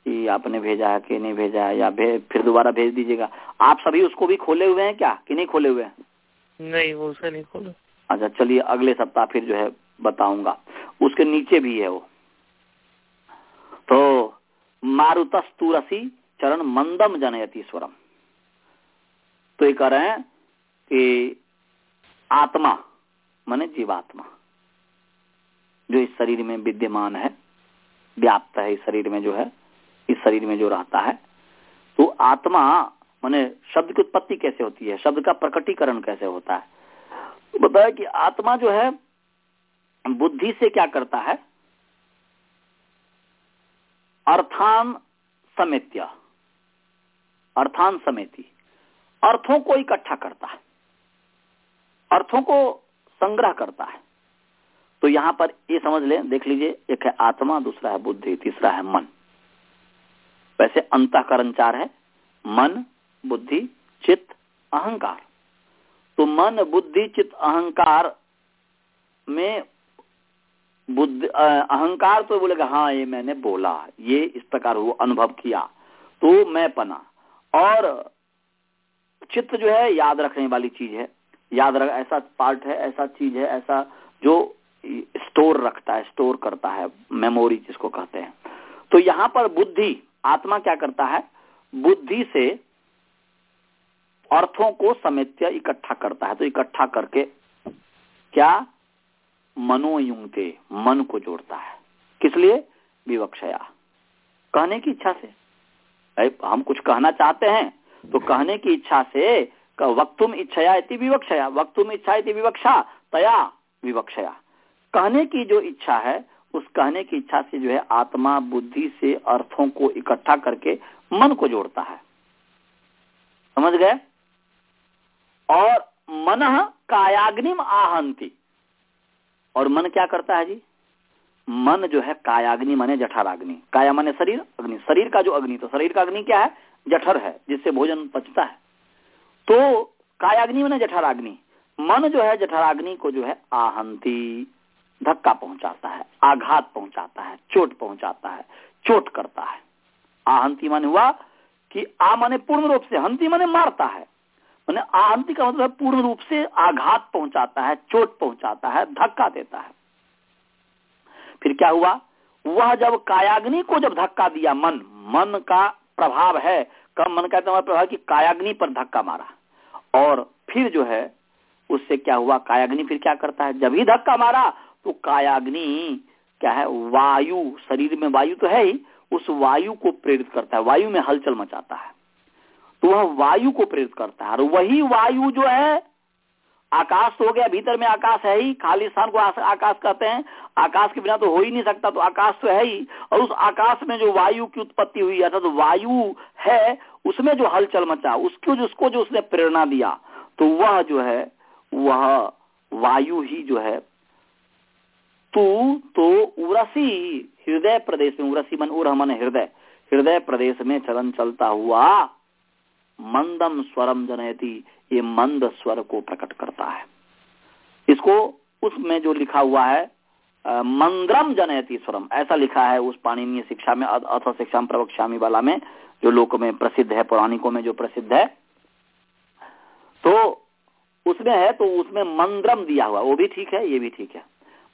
कि आपने भेजा है कि नहीं भेजा है या भे, फिर दोबारा भेज दीजिएगा। आप सभी उसको भी खोले हुए हैं क्या कि नहीं खोले हुए हैं? नहीं वो उसे नहीं खोले। अच्छा चलिए अगले सप्ताह फिर जो है बताऊँगा। उसके नीचे भी है वो। तो मारुतस्तुरसी चरण मंदम जनयती स्वरम। तो ये कह रहे हैं कि आत्मा माने जीवात्मा जो इस शरीर में विद्यमान है व्याप्त है इस शरीर में जो है इस शरीर में जो रहता है तो आत्मा माने शब्द की उत्पत्ति कैसे होती है शब्द का प्रकटीकरण कैसे होता है बताया कि आत्मा जो है बुद्धि से क्या करता है अर्थान समेत्य अर्थान समेति अर्थों को इकट्ठा करता है अर्थों को संग्रह करता है। तो यहाँ पर ये समझ लें, देख लीजिए, एक है आत्मा, दूसरा है बुद्धि, तीसरा है मन। वैसे अंतकरण चार है, मन, बुद्धि, चित्त, अहंकार। तो मन, बुद्धि, चित्त, अहंकार में बुद्धि अहंकार तो बोलेगा हाँ ये मैंने बोला, ये इस प्रकार वो अनुभव किया तो मैं पना और चित्त जो है, याद रखने वाली चीज़ है याद रख, ऐसा पार्ट है, ऐसा चीज़ है, ऐसा जो स्टोर रखता है स्टोर करता है मेमोरी जिसको कहते हैं। तो यहाँ पर बुद्धि, आत्मा क्या करता है? बुद्धि से अर्थों को समेत इकट्ठा करता है। तो इकट्ठा करके क्या? मनोयुंगते मन को जोड़ता है। किस लिए? विवक्षया। कहने की इच्छा से। हम कुछ कहना चाहते हैं तो कहने की इच्छा से वक्तुम इच्छया इति विवक्षया, वक्तुम इच्छा इति विवक्षा, तया विवक्षया। कहने की जो इच्छा है, उस कहने की इच्छा से जो है आत्मा, बुद्धि से अर्थों को इकट्ठा करके मन को जोड़ता है। समझ गए? और मन कायाग्निम आहंती। और मन क्या करता है जी? मन जो है कायाग्नि माने जठराग्नि काया माने शरीर, अग्नि। शरीर का जो अग्नि तो शरीर का अग्नि क्या है? जठर है, जिससे भोजन पचता है। तो कायाग्नि मैंने जठराग्नि। मन जो है, जठराग्नि को जो है, आहंती, धक्का पहुंचाता है, आघात पहुंचाता है, चोट पहुंचाता है, चोट करता है। आहंती माने हुआ कि आ माने पूर्ण रूप से, हंती माने मारता है। मैंने आहंती का मतलब पूर्ण रूप से आघात पहुंचाता है, चोट पहुंचाता है, धक्का देता है। फिर क्या हुआ? वह जब कायाग्नि को जब धक्का दिया, मन मन का प्रभाव है कम मन का प्रभाव कि कायाग्नि पर धक्का मारा। और फिर जो है, उससे क्या हुआ? कायाग्नि फिर क्या करता है? जब ही धक्का मारा तो कायाग्नि क्या है, वायु, शरीर में वायु तो है ही, उस वायु को प्रेरित करता है। वायु में हलचल मचाता है। तो वह वायु को प्रेरित करता है। और वही वायु जो है, आकाश तो हो गया, भीतर में आकाश है ही, खाली स्थान को आकाश कहते हैं। आकाश के बिना तो हो ही नहीं सकता तो आकाश तो है ही। और उस आकाश में जो वायु की उत्पत्ति हुई, अर्थात तो वायु है उसमें जो हलचल मचा, उसको जिसको जो उसने प्रेरणा दिया तो वह जो है, वह वायु ही जो है, तू तो उरसी हृदय प्रदेश में, उरसी मन उर मन हृदय हृदय प्रदेश में चलन चलता हुआ मंदम स्वरम जनयती, ये मंद स्वर को प्रकट करता है। इसको उसमें जो लिखा हुआ है मंद्रम जनयती स्वरम, ऐसा लिखा है उस पाणिनीय शिक्षा में, अथ शिक्षा प्रवक्ष्यामी वाला में जो लोक में प्रसिद्ध है, पौराणिकों में जो प्रसिद्ध है तो उसमें है तो उसमें मंद्रम दिया हुआ, वो भी ठीक है, ये भी ठीक है।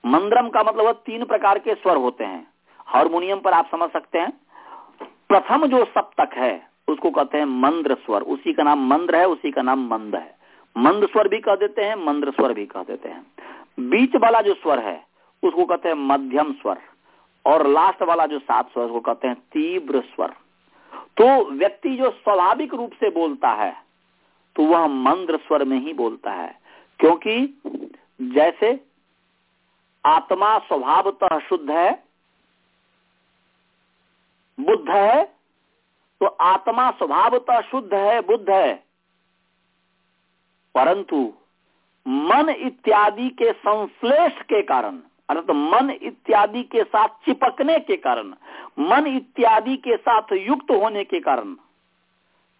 मंद्रम का मतलब तीन प्रकार के स्वर होते हैं। हारमोनियम पर आप समझ सकते हैं। प्रथम जो सप्तक है, उसको कहते हैं मंद्र स्वर। उसी का नाम मंद्र है, उसी का नाम मंद है। मंद स्वर भी कह देते हैं, मंद्र स्वर भी कह देते हैं। बीच वाला जो स्वर है, उसको कहते हैं मध्यम स्वर। और लास्ट वाला जो सात स्वर उसको कहते हैं तीव्र स्वर। तो व्यक्ति जो स्वाभाविक रूप से बोलता है तो वह मंद्र स्वर में ही बोलता है। क्योंकि जैसे आत्मा स्वभावतः शुद्ध है, बुद्ध है तो आत्मा स्वभावतः शुद्ध है, बुद्ध है। परंतु मन इत्यादि के संश्लेष के कारण अर्थात तो मन इत्यादि के साथ चिपकने के कारण, मन इत्यादि के साथ युक्त होने के कारण,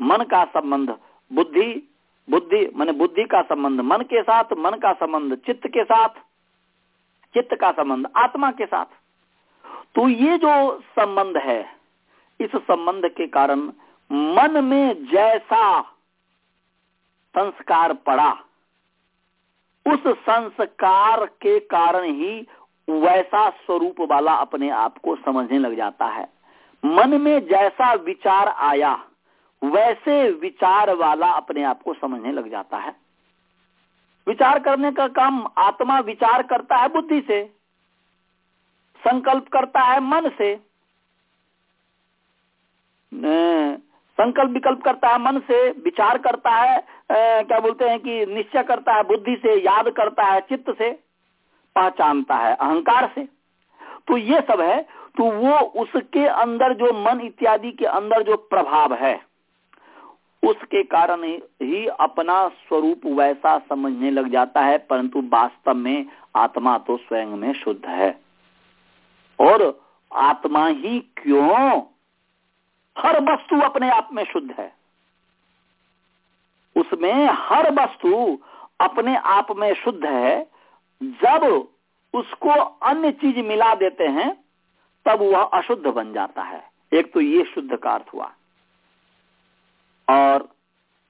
मन का संबंध, बुद्धि बुद्धि, मान बुद्धि का संबंध, मन के साथ, मन का संबंध, चित्त के साथ, चित्त का संबंध, आत्मा के साथ। तो ये जो संबंध है, इस संबंध के कारण मन में जैसा संस्कार पड़ा उस संस्कार के कारण ही वैसा स्वरूप वाला अपने आप को समझने लग जाता है। मन में जैसा विचार आया, वैसे विचार वाला अपने आप को समझने लग जाता है। विचार करने का काम आत्मा विचार करता है बुद्धि से, संकल्प करता है मन से। संकल्प विकल्प करता है मन से विचार करता है आ, क्या बोलते हैं कि निश्चय करता है बुद्धि से याद करता है चित्त से पहचानता है अहंकार से। तो ये सब है तो वो उसके अंदर जो मन इत्यादि के अंदर जो प्रभाव है उसके कारण ही अपना स्वरूप वैसा समझने लग जाता है परंतु वास्तव में आत्मा तो स्वयं में शुद्ध है। और आत्मा ही क्यों हर वस्तु अपने आप में शुद्ध है। उसमें हर वस्तु अपने आप में शुद्ध है। जब उसको अन्य चीज़ मिला देते हैं, तब वह अशुद्ध बन जाता है। एक तो ये शुद्ध का अर्थ हुआ। और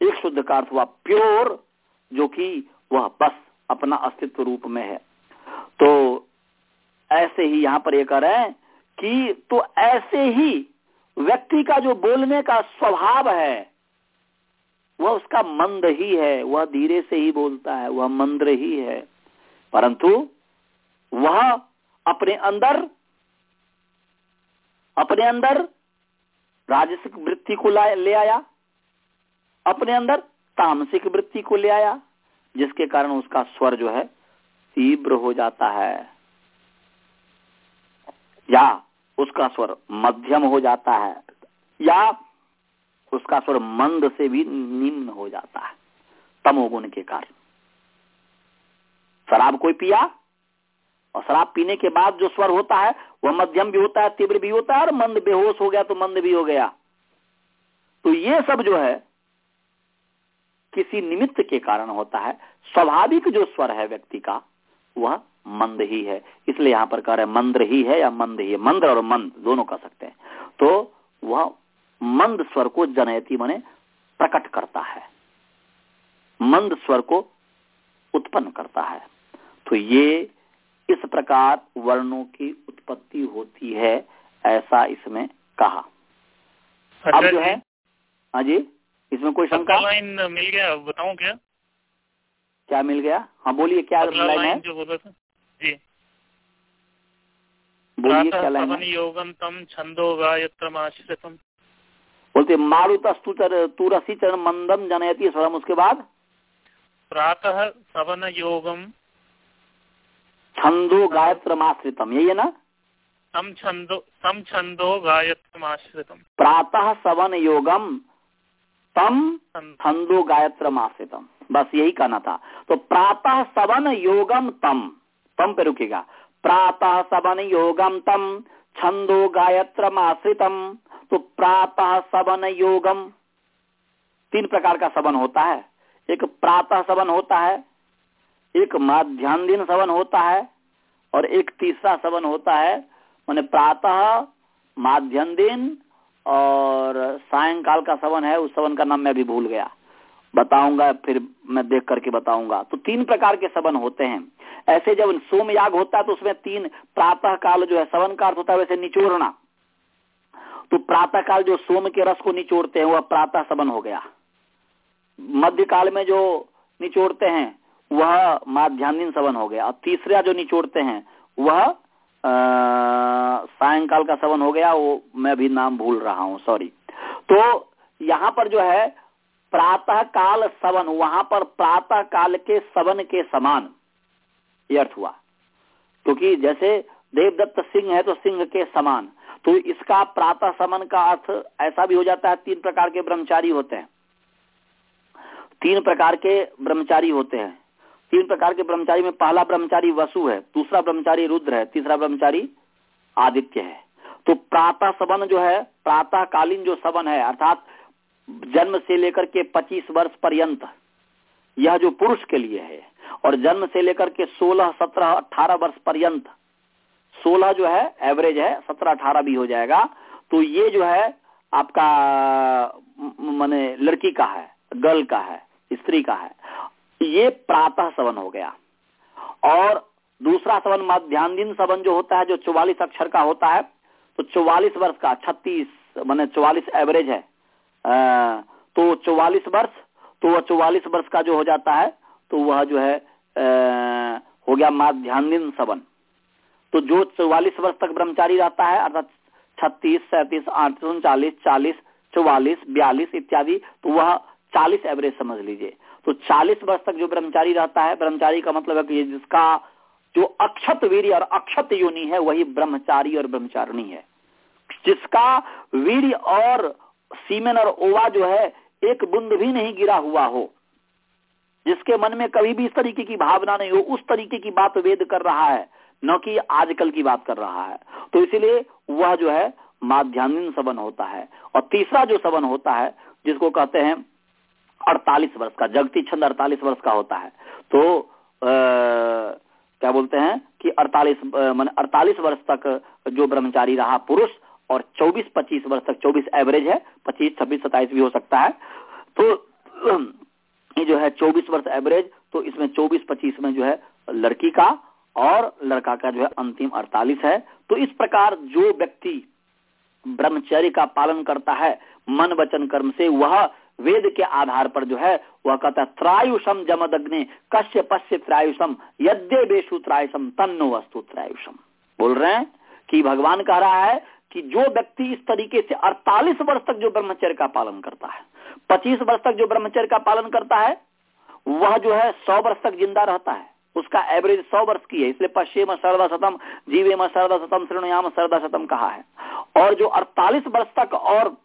एक शुद्ध का अर्थ हुआ प्योर, जो कि वह बस अपना अस्तित्व रूप में है। तो ऐसे ही यहाँ पर यह कह रहे हैं कि तो ऐसे ही व्यक्ति का जो बोलने का स्वभाव है, वह उसका मंद ही है, वह धीरे से ही बोलता है, वह मंद्र ही है। परंतु वह अपने अंदर अपने अंदर राजसिक वृत्ति को ले आया, अपने अंदर तामसिक वृत्ति को ले आया, जिसके कारण उसका स्वर जो है तीव्र हो जाता है। या उसका स्वर मध्यम हो जाता है, या उसका स्वर मंद से भी निम्न हो जाता है, तमोगुण के कारण। शराब कोई पिया, और शराब पीने के बाद जो स्वर होता है, वह मध्यम भी होता है, तीव्र भी होता है, और मंद बेहोश हो गया तो मंद भी हो गया। तो ये सब जो है, किसी निमित्त के कारण होता है। स्वाभाविक जो स्वर है व्यक्ति का, वह मंद ही है। इसलिए यहाँ पर कह रहे मंद्र ही है या मंद ही है। मंद्र और मंद दोनों कह सकते हैं। तो वह मंद स्वर को जनयती मने प्रकट करता है। मंद स्वर को उत्पन्न करता है। तो ये इस प्रकार वर्णों की उत्पत्ति होती है ऐसा इसमें कहा। अच्छा अब जो। है हाँ जी इसमें कोई शंका? लाइन मिल गया बताऊँ क्या? क्या मिल गया? हाँ बोलिए क्या लाइन है? जो बोला था। जी। योगम तम छंदो गायत्रमाश्रितम। बोलते मारुतस्तु तुरसी चरण मंदम जनयती स्वरम उसके बाद? प्रातः सवन योगम छंदो गायत्र माश्रितम यही है ना? तम छंदो तम छंदो गायत्रमाश्रितम। प्रातः सवन योगम तम छंदो गायत्र माश्रितम बस यही कहना था। तो प्रातः सवन योगम तम तम पे रुकेगा प्रातः सवन योगम तम छंदो गायत्र माश्रितम तो प्रातः सवन योगम तीन प्रकार का सवन होता है। एक प्रातः सवन होता है, एक माध्यान्ह सवन होता है, और एक तीसरा सवन होता है, माने प्रातः माध्यम दिन, और सायंकाल का सवन है, उस सवन का नाम मैं भी भूल गया। बताऊँगा, फिर मैं देख करके बताऊँगा। तो तीन प्रकार के सवन होते हैं। ऐसे जब सोम याग होता है तो उसमें तीन प्रातः काल जो है सवन का अर्थ होता है, वैसे निचोड़ना। तो प्रातः काल जो सोम के रस को निचोड़ते हैं, वह प्रातः सवन हो गया। मध्य काल में जो निचोड़ते हैं, वह माध्यान्ह सवन हो गया। और तीसरा जो निचोड़ते हैं, वह सायंकाल का सवन हो गया, वो मैं भी नाम भूल रहा हूँ सॉरी तो यहाँ पर जो है प्रातः काल सवन, वहाँ पर प्रातः काल के सवन के समान। ये अर्थ हुआ। क्योंकि जैसे देवदत्त सिंह है तो सिंह के समान। तो इसका प्रातः समन का अर्थ ऐसा भी हो जाता है, तीन प्रकार के ब्रह्मचारी होते हैं। तीन प्रकार के ब्रह्मचारी होते हैं। तीन प्रकार के ब्रह्मचारी में पहला ब्रह्मचारी वसु है, दूसरा ब्रह्मचारी रुद्र है, तीसरा ब्रह्मचारी आदित्य है। तो प्रातः सवन जो है प्रातः कालीन जो सवन है, अर्थात जन्म से लेकर के 25 वर्ष पर्यंत, यह जो पुरुष के लिए है और जन्म से लेकर के 16, 17, 18 वर्ष पर्यंत। 16 जो है एवरेज है 17, 18 भी हो जाएगा। तो ये जो है आपका माने लड़की का है गर्ल का है स्त्री का है। ये प्रातः सवन हो गया। और दूसरा सवन मध्यान्ह सवन जो होता है जो चौवालीस अक्षर का होता है तो चौवालीस वर्ष का छत्तीस मैंने चौवालीस एवरेज है। आ, तो चौवालीस वर्ष तो वह चौवालीस वर्ष का जो हो जाता है तो वह जो है आ, हो गया माध्यान्ह सवन। तो जो चौवालीस वर्ष तक ब्रह्मचारी रहता है अर्थात छत्तीस सैंतीस अड़तीस उनचालीस चालीस चौवालीस बयालीस इत्यादि तो वह चालीस एवरेज समझ लीजिए। तो 40 वर्ष तक जो ब्रह्मचारी रहता है ब्रह्मचारी का मतलब है कि जिसका जो अक्षत वीर और अक्षत योनि है वही ब्रह्मचारी और ब्रह्मचारिणी है। जिसका वीर और सीमेन और ओवा जो है एक बुंद भी नहीं गिरा हुआ हो। जिसके मन में कभी भी इस तरीके की भावना नहीं हो उस तरीके की बात वेद कर रहा है न कि आजकल की बात कर रहा है। तो इसीलिए वह जो है माध्यान्ह सवन होता है। और तीसरा जो सवन होता है जिसको कहते हैं अड़तालीस वर्ष का जगती छंद अड़तालीस वर्ष का होता है। तो आ, क्या बोलते हैं कि अड़तालीस मान अड़तालीस वर्ष तक जो ब्रह्मचारी रहा पुरुष और 24-25 वर्ष तक 24 एवरेज है 25 26 27 भी हो सकता है। तो ये जो है 24 वर्ष एवरेज तो इसमें 24-25 में जो है लड़की का और लड़का का जो है अंतिम 48 है। तो इस प्रकार जो व्यक्ति ब्रह्मचर्य का पालन करता है, मन वचन कर्म से, वह वेद के आधार पर जो है, वह कहता है, त्रायुषम जमदग्नि, कश्य पश्य त्रायुषम यद्य बेशु त्रायुषम, तन्नो वस्तु त्रायुषम। बोल रहे हैं कि भगवान कह रहा है कि जो व्यक्ति इस तरीके से 48 वर्ष तक जो ब्रह्मचर्य का पालन करता है 25 वर्ष तक जो ब्रह्मचर्य का पालन करता है, वह जो है सौ वर्ष तक ज़िंदा रहता है। उसका एवरेज सौ वर्ष की है, इसलिए पश्चिम सरदा शतम जीवे में सरदा शतम, श्रेणुयाम सरदा शतम कहा है। और जो 48 वर्ष तक और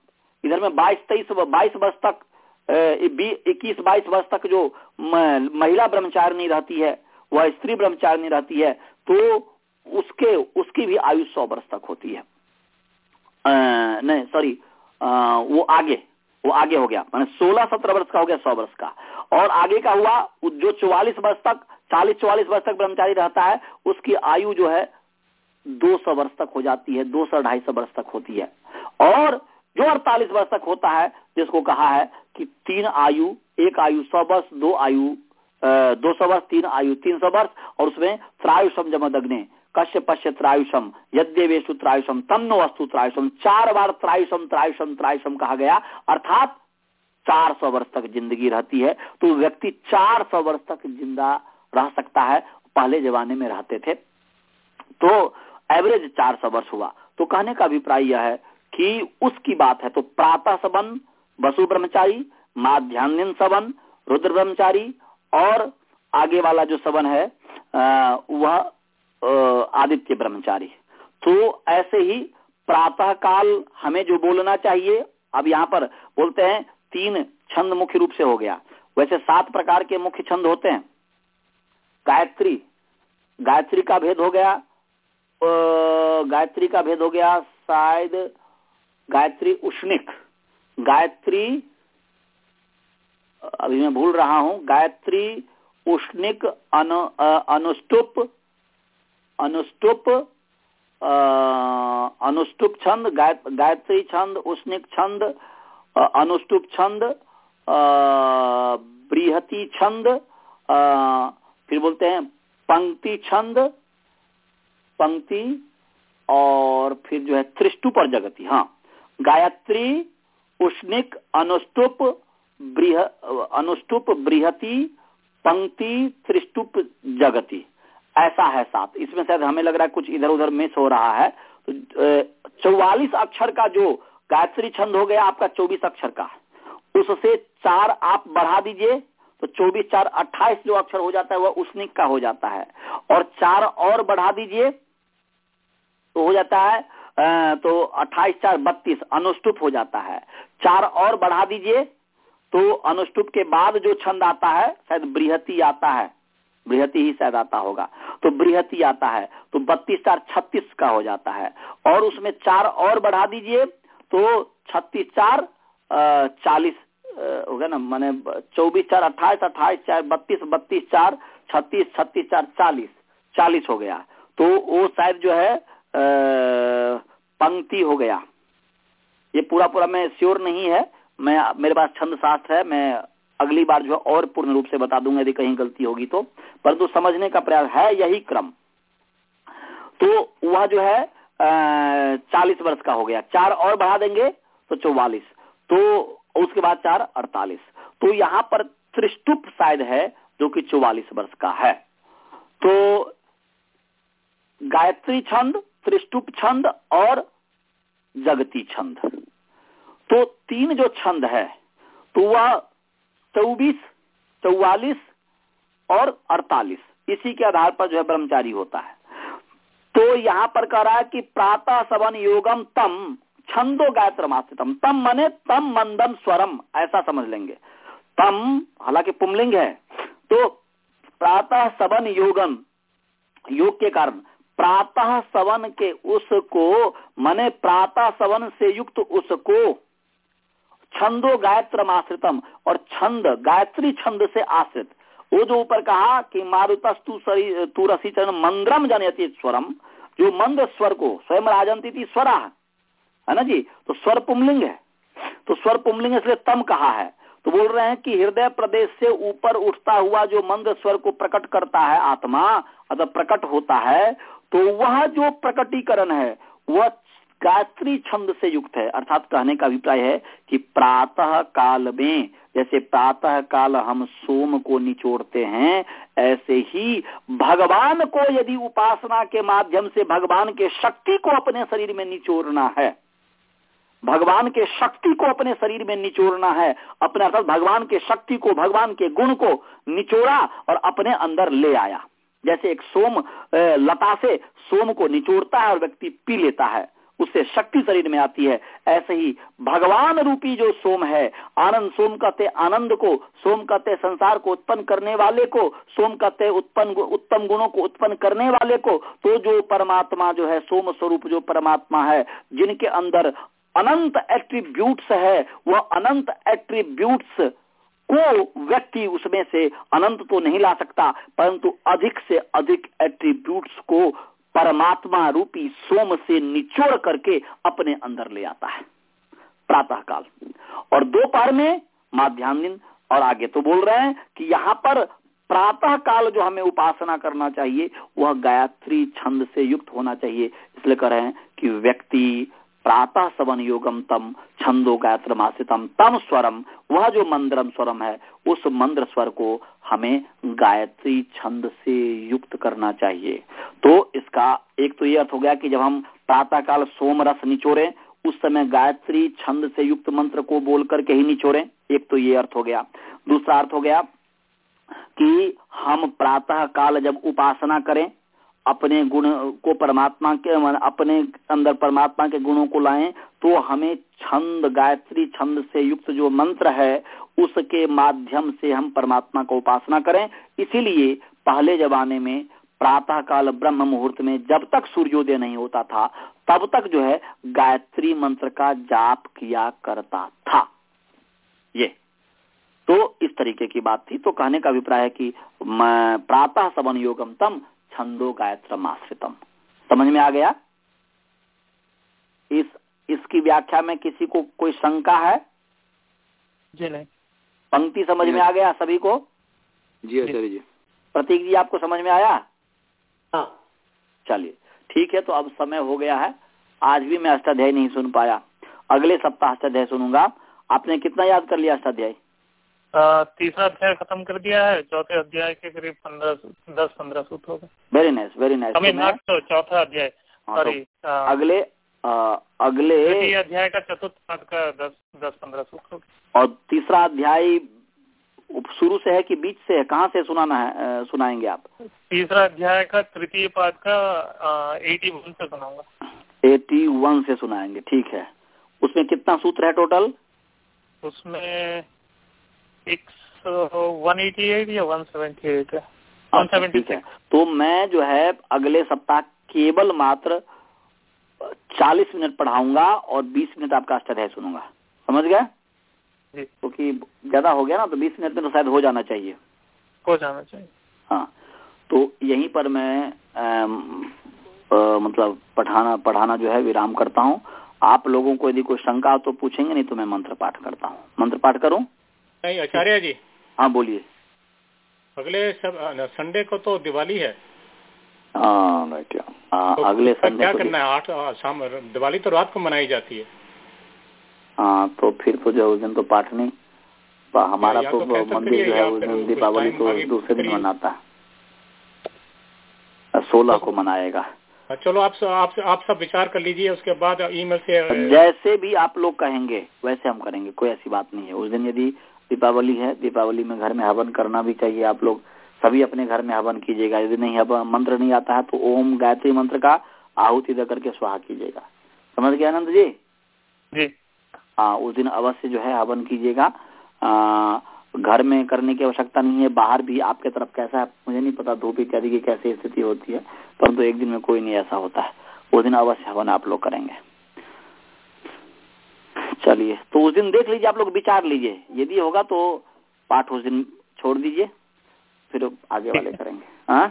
इधर में 22 तेईस, बाईस वर्ष तक इक्कीस, बाईस वर्ष तक जो महिला ब्रह्मचारिणी रहती है, वह स्त्री ब्रह्मचारिणी रहती है तो उसके, उसकी भी आयु सौ वर्ष तक होती है। नहीं सॉरी वो आगे। वो आगे हो गया। मैंने सोलह सत्रह वर्ष का हो गया, सौ वर्ष का। और आगे का हुआ जो चौवालीस वर्ष तक, चालीस चौवालीस वर्ष तक ब्रह्मचारी रहता है, उसकी आयु जो है, दो सौ वर्ष तक हो जाती है, दो सौ ढाई सौ वर्ष तक होती है। और जो अड़तालीस वर्ष तक होता है, जिसको कहा है कि तीन आयु, एक आयु सौ वर्ष, दो आयु दो सौ वर्ष, तीन आयु तीन सौ वर्ष, और उसमें त्रायुषम जमदग्ने कश्य पश्य त्रायुषम? यद्यवेशु त्रायुषम तमनो वस्तु त्रायुषम। चार बार त्रायुषम त्रायुषम त्रायुषम कहा गया। अर्थात चार सौ वर्ष तक ज़िंदगी रहती है तो व्यक्ति चार सौ वर्ष तक ज़िंदा रह सकता है, पहले जमाने में रहते थे। तो एवरेज चार सौ वर्ष हुआ। तो कहने का अभिप्राय यह है कि उसकी बात है तो प्रातः सबन वसु ब्रह्मचारी माध्यान्यन सबन रुद्र ब्रह्मचारी और आगे वाला जो सबन है वह आदित्य ब्रह्मचारी। तो ऐसे ही प्रातः काल हमें जो बोलना चाहिए अब यहाँ पर बोलते हैं तीन छंद मुख्य रूप से हो गया। वैसे सात प्रकार के मुख्य छंद होते हैं। गायत्री गायत्री का भेद हो गया। गायत्री का भेद हो गया शायद गायत्री उष्णिक। गायत्री अभी मैं भूल रहा हूँ गायत्री उष्णिक अनु, अनुष्टुप अनुष्टुप अनुष्टुप छंद गायत्री छंद, उष्णिक छंद अनुष्टुप छंद बृहति छंद फिर बोलते हैं पंक्ति छंद, पंक्ति और फिर जो है त्रिष्टुप और जगती हाँ। गायत्री, उष्णिक अनुष्टुप अनुष्टुप बृहति, पंक्ति त्रिष्टुप जगती। ऐसा है सात इसमें शायद हमें लग रहा है कुछ इधर उधर मिस हो रहा है। तो चौवालीस अक्षर का जो गायत्री छंद हो गया, आपका चौबीस अक्षर का उससे चार आप बढ़ा दीजिए तो चौबीस, चार, अट्ठाईस जो अक्षर हो जाता है, वह उष्णिक का हो जाता है। और चार और बढ़ा दीजिए तो हो जाता है तो अट्ठाईस, चार, बत्तीस, अनुष्टुप हो जाता है। चार और बढ़ा दीजिए तो अनुष्टुप के बाद जो छंद आता है, शायद बृहति आता है। बृहति ही शायद आता होगा। तो बृहति आता है तो बत्तीस चार छत्तीस का हो जाता है। और उसमें चार और बढ़ा दीजिए तो छत्तीस चार चालीस हो गया ना, मैंने चौबीस चार अट्ठाईस अट्ठाईस चार बत्तीस बत्तीस चार, छत्तीस छत्तीस चार चालीस चालीस हो गया। तो वो शायद जो है पंक्ति हो गया। ये पूरा पूरा मैं श्योर नहीं है, मैं, मेरे पास छंद शास्त्र है, मैं अगली बार जो है और पूर्ण रूप से बता दूँगा, यदि कहीं गलती होगी तो। परंतु समझने का प्रयास है, यही क्रम। तो वह जो है चालीस वर्ष का हो गया। चार और बढ़ा देंगे तो चौवालीस। तो उसके बाद चार अड़तालीस। तो यहाँ पर त्रिष्टुप शायद है, जो कि चौवालीस वर्ष का है। तो गायत्री छंद, त्रिष्टुप छंद और जगती छंद। तो तीन जो छंद है तो वह चौबीस, चौवालीस और अड़तालीस। इसी के आधार पर जो है ब्रह्मचारी होता है। तो यहाँ पर कह रहा है कि प्रातः सवन योगम तम, छंदो गायत्र तम मने तम मंदम स्वरम, ऐसा समझ लेंगे। तम, हालाँकि पुमलिंग है। तो प्रातः सवन योगम योग के कारण, प्रातः सवन के उसको, मने प्रातः सवन से युक्त उसको छंदो गायत्र आश्रितम और छंद, गायत्री छंद से आश्रित। वो जो ऊपर कहा कि मारुतस्तु तू रसी चरण मंद्रम जनयति स्वरम, जो मंद स्वर को स्वयं राजंती स्वरा, है ना जी? तो स्वर पुमलिंग है। तो स्वर पुमलिंग इसलिए तम कहा है। तो बोल रहे हैं कि हृदय प्रदेश से ऊपर उठता हुआ जो मंद स्वर को प्रकट करता है आत्मा अगर प्रकट होता है तो वह जो प्रकटीकरण है, वह गायत्री छंद से युक्त है। अर्थात कहने का अभिप्राय है कि प्रातः काल में, जैसे प्रातः काल हम सोम को निचोड़ते हैं, ऐसे ही भगवान को यदि उपासना के माध्यम से भगवान के शक्ति को अपने शरीर में निचोड़ना है, भगवान के शक्ति को अपने शरीर में निचोड़ना है, अपने अर्थात भगवान के शक्ति को, भगवान के गुण को निचोड़ा और अपने अंदर ले आया। जैसे एक सोम लता से सोम को निचोड़ता है और व्यक्ति पी लेता है। उससे शक्ति शरीर में आती है। ऐसे ही भगवान रूपी जो सोम है, आनंद सोम कहते आनंद को, सोम कहते संसार को उत्पन्न करने वाले को, सोम कहते उत्पन्न उत्तम गुणों को उत्पन्न करने वाले को तो जो परमात्मा जो है, सोम स्वरूप जो परमात्मा है, जिनके अंदर अनंत एट्रीब्यूट्स है, वह अनंत एट्रीब्यूट्स को व्यक्ति उसमें से अनंत तो नहीं ला सकता, परंतु अधिक से अधिक एट्रीब्यूट्स को परमात्मा रूपी सोम से निचोड़ करके अपने अंदर ले आता है। प्रातः काल और दोपहर में माध्यान्ह और आगे तो बोल रहे हैं कि यहाँ पर प्रातः काल जो हमें उपासना करना चाहिए, वह गायत्री छंद से युक्त होना चाहिए। इसलिए कह रहे हैं कि व्यक्ति प्रातः सवन योगम तम छंदो गायत्र मासितम तम स्वरम वह जो मंद्रम स्वरम है, उस मंद्र स्वर को हमें गायत्री छंद से युक्त करना चाहिए। तो इसका एक तो ये अर्थ हो गया कि जब हम प्रातः काल सोम रस निचोड़े उस समय गायत्री छंद से युक्त मंत्र को बोल करके ही निचोड़े एक तो ये अर्थ हो गया। दूसरा अर्थ हो गया कि हम प्रातः काल जब उपासना करें अपने गुण को परमात्मा के अपने अंदर परमात्मा के गुणों को लाएँ तो हमें छंद, गायत्री छंद से युक्त जो मंत्र है, उसके माध्यम से हम परमात्मा को उपासना करें। इसीलिए पहले जमाने में प्रातः काल ब्रह्म मुहूर्त में जब तक सूर्योदय नहीं होता था, तब तक जो है गायत्री मंत्र का जाप किया करता था। ये। तो इस तरीके की बात थी। तो कहने का अभिप्राय है कि प्रातः सवन योगम तम छंदो गायत्रम आश्रितम समझ में आ गया? इस इसकी व्याख्या में किसी को कोई शंका है? जी नहीं। पंक्ति समझ में आ गया सभी को? जी आचार्य जी। प्रतीक जी आपको समझ में आया? हाँ। चलिए ठीक है तो अब समय हो गया है। आज भी मैं अष्टाध्याय नहीं सुन पाया। अगले सप्ताह अष्टाध्याय सुनूँगा। आपने कितना याद कर लिया अष्टाध्याय? तीसरा अध्याय खत्म कर दिया है चौथे अध्याय के करीब पंद्रह दस पंद्रह सूत्र हो गए। वेरी नाइस वेरी नाइस तो चौथा अध्याय सॉरी तो अगले आ, अगले अध्याय का चतुर्थ पद का दस दस पंद्रह सूत्र हो और तीसरा अध्याय शुरू से है कि बीच से है? कहाँ से सुनाना है सुनाएँगे आप? तीसरा अध्याय का तृतीय पाद का एटी वन से सुनाऊँगा। एटी वन से सुनाएँगे ठीक है। उसमें कितना सूत्र है टोटल उसमें एक वन एटी एट या वन सेवेंटी एट है तो मैं जो है अगले सप्ताह केवल मात्र चालीस मिनट पढ़ाऊँगा और बीस मिनट आपका अष्टाध्याय सुनूँगा। समझ गए? क्योंकि तो ज़्यादा हो गया ना तो बीस मिनट में तो शायद हो जाना चाहिए। हो जाना चाहिए। हाँ तो यहीं पर मैं आ, मतलब पढ़ाना पढ़ाना जो है विराम करता हूँ। आप लोगों को यदि कोई शंका हो तो पूछेंगे नहीं तो मैं मंत्र पाठ करता हूँ। मंत्र पाठ करूँ? नहीं आचार्य जी? हाँ बोलिए। अगले सब संडे को तो दिवाली है। हाँ राइट तो अगले संडे क्या करना है? आठ शाम दिवाली तो रात को मनाई जाती है। हाँ तो फिर तो जो उस दिन तो पाठ नहीं। हमारा तो, तो मंदिर जो है उस दिन दीपावली तो दूसरे दिन मनाता है। सोलह को मनाएगा। चलो आप आप आप सब विचार कर लीजिए उसके बाद ईमेल से जैसे भी आप लोग कहेंगे वैसे हम करेंगे कोई ऐसी बात नहीं है। उस दिन यदि दीपावली है दीपावली में घर में हवन करना भी चाहिए आप लोग। सभी अपने घर में हवन कीजिएगा। यदि नहीं हवन मंत्र नहीं आता है तो ओम गायत्री मंत्र का आहुति दे करके स्वाहा कीजिएगा। समझ गया आनंद जी? जी। हाँ उस दिन अवश्य जो है हवन कीजिएगा। घर में करने की आवश्यकता नहीं है बाहर भी आपके तरफ़ कैसा है मुझे नहीं पता धूप इत्यादि की कैसी स्थिति होती है परंतु एक दिन में कोई नहीं ऐसा होता है। उस दिन अवश्य हवन आप लोग करेंगे। चलिए तो उस दिन देख लीजिए आप लोग विचार लीजिए। यदि होगा तो पाठ उस दिन छोड़ दीजिए फिर आगे वाले करेंगे। हाँ?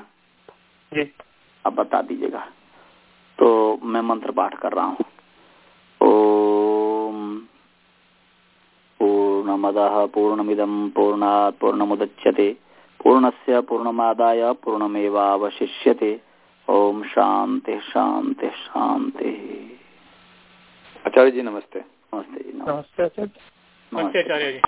अब बता दीजिएगा। तो मैं मंत्र पाठ कर रहा हूँ। ओम पूर्ण पूर्णमदः पूर्णमिदं पूर्णात् पूर्णमुदच्यते पूर्णस्य पूर्णमादाय पूर्णमेवावशिष्यते। ओम शांति शांति शांति आचार्य जी नमस्ते। नमस्ते जी नमस्ते आचार्य नमस्ते आचार्य जी।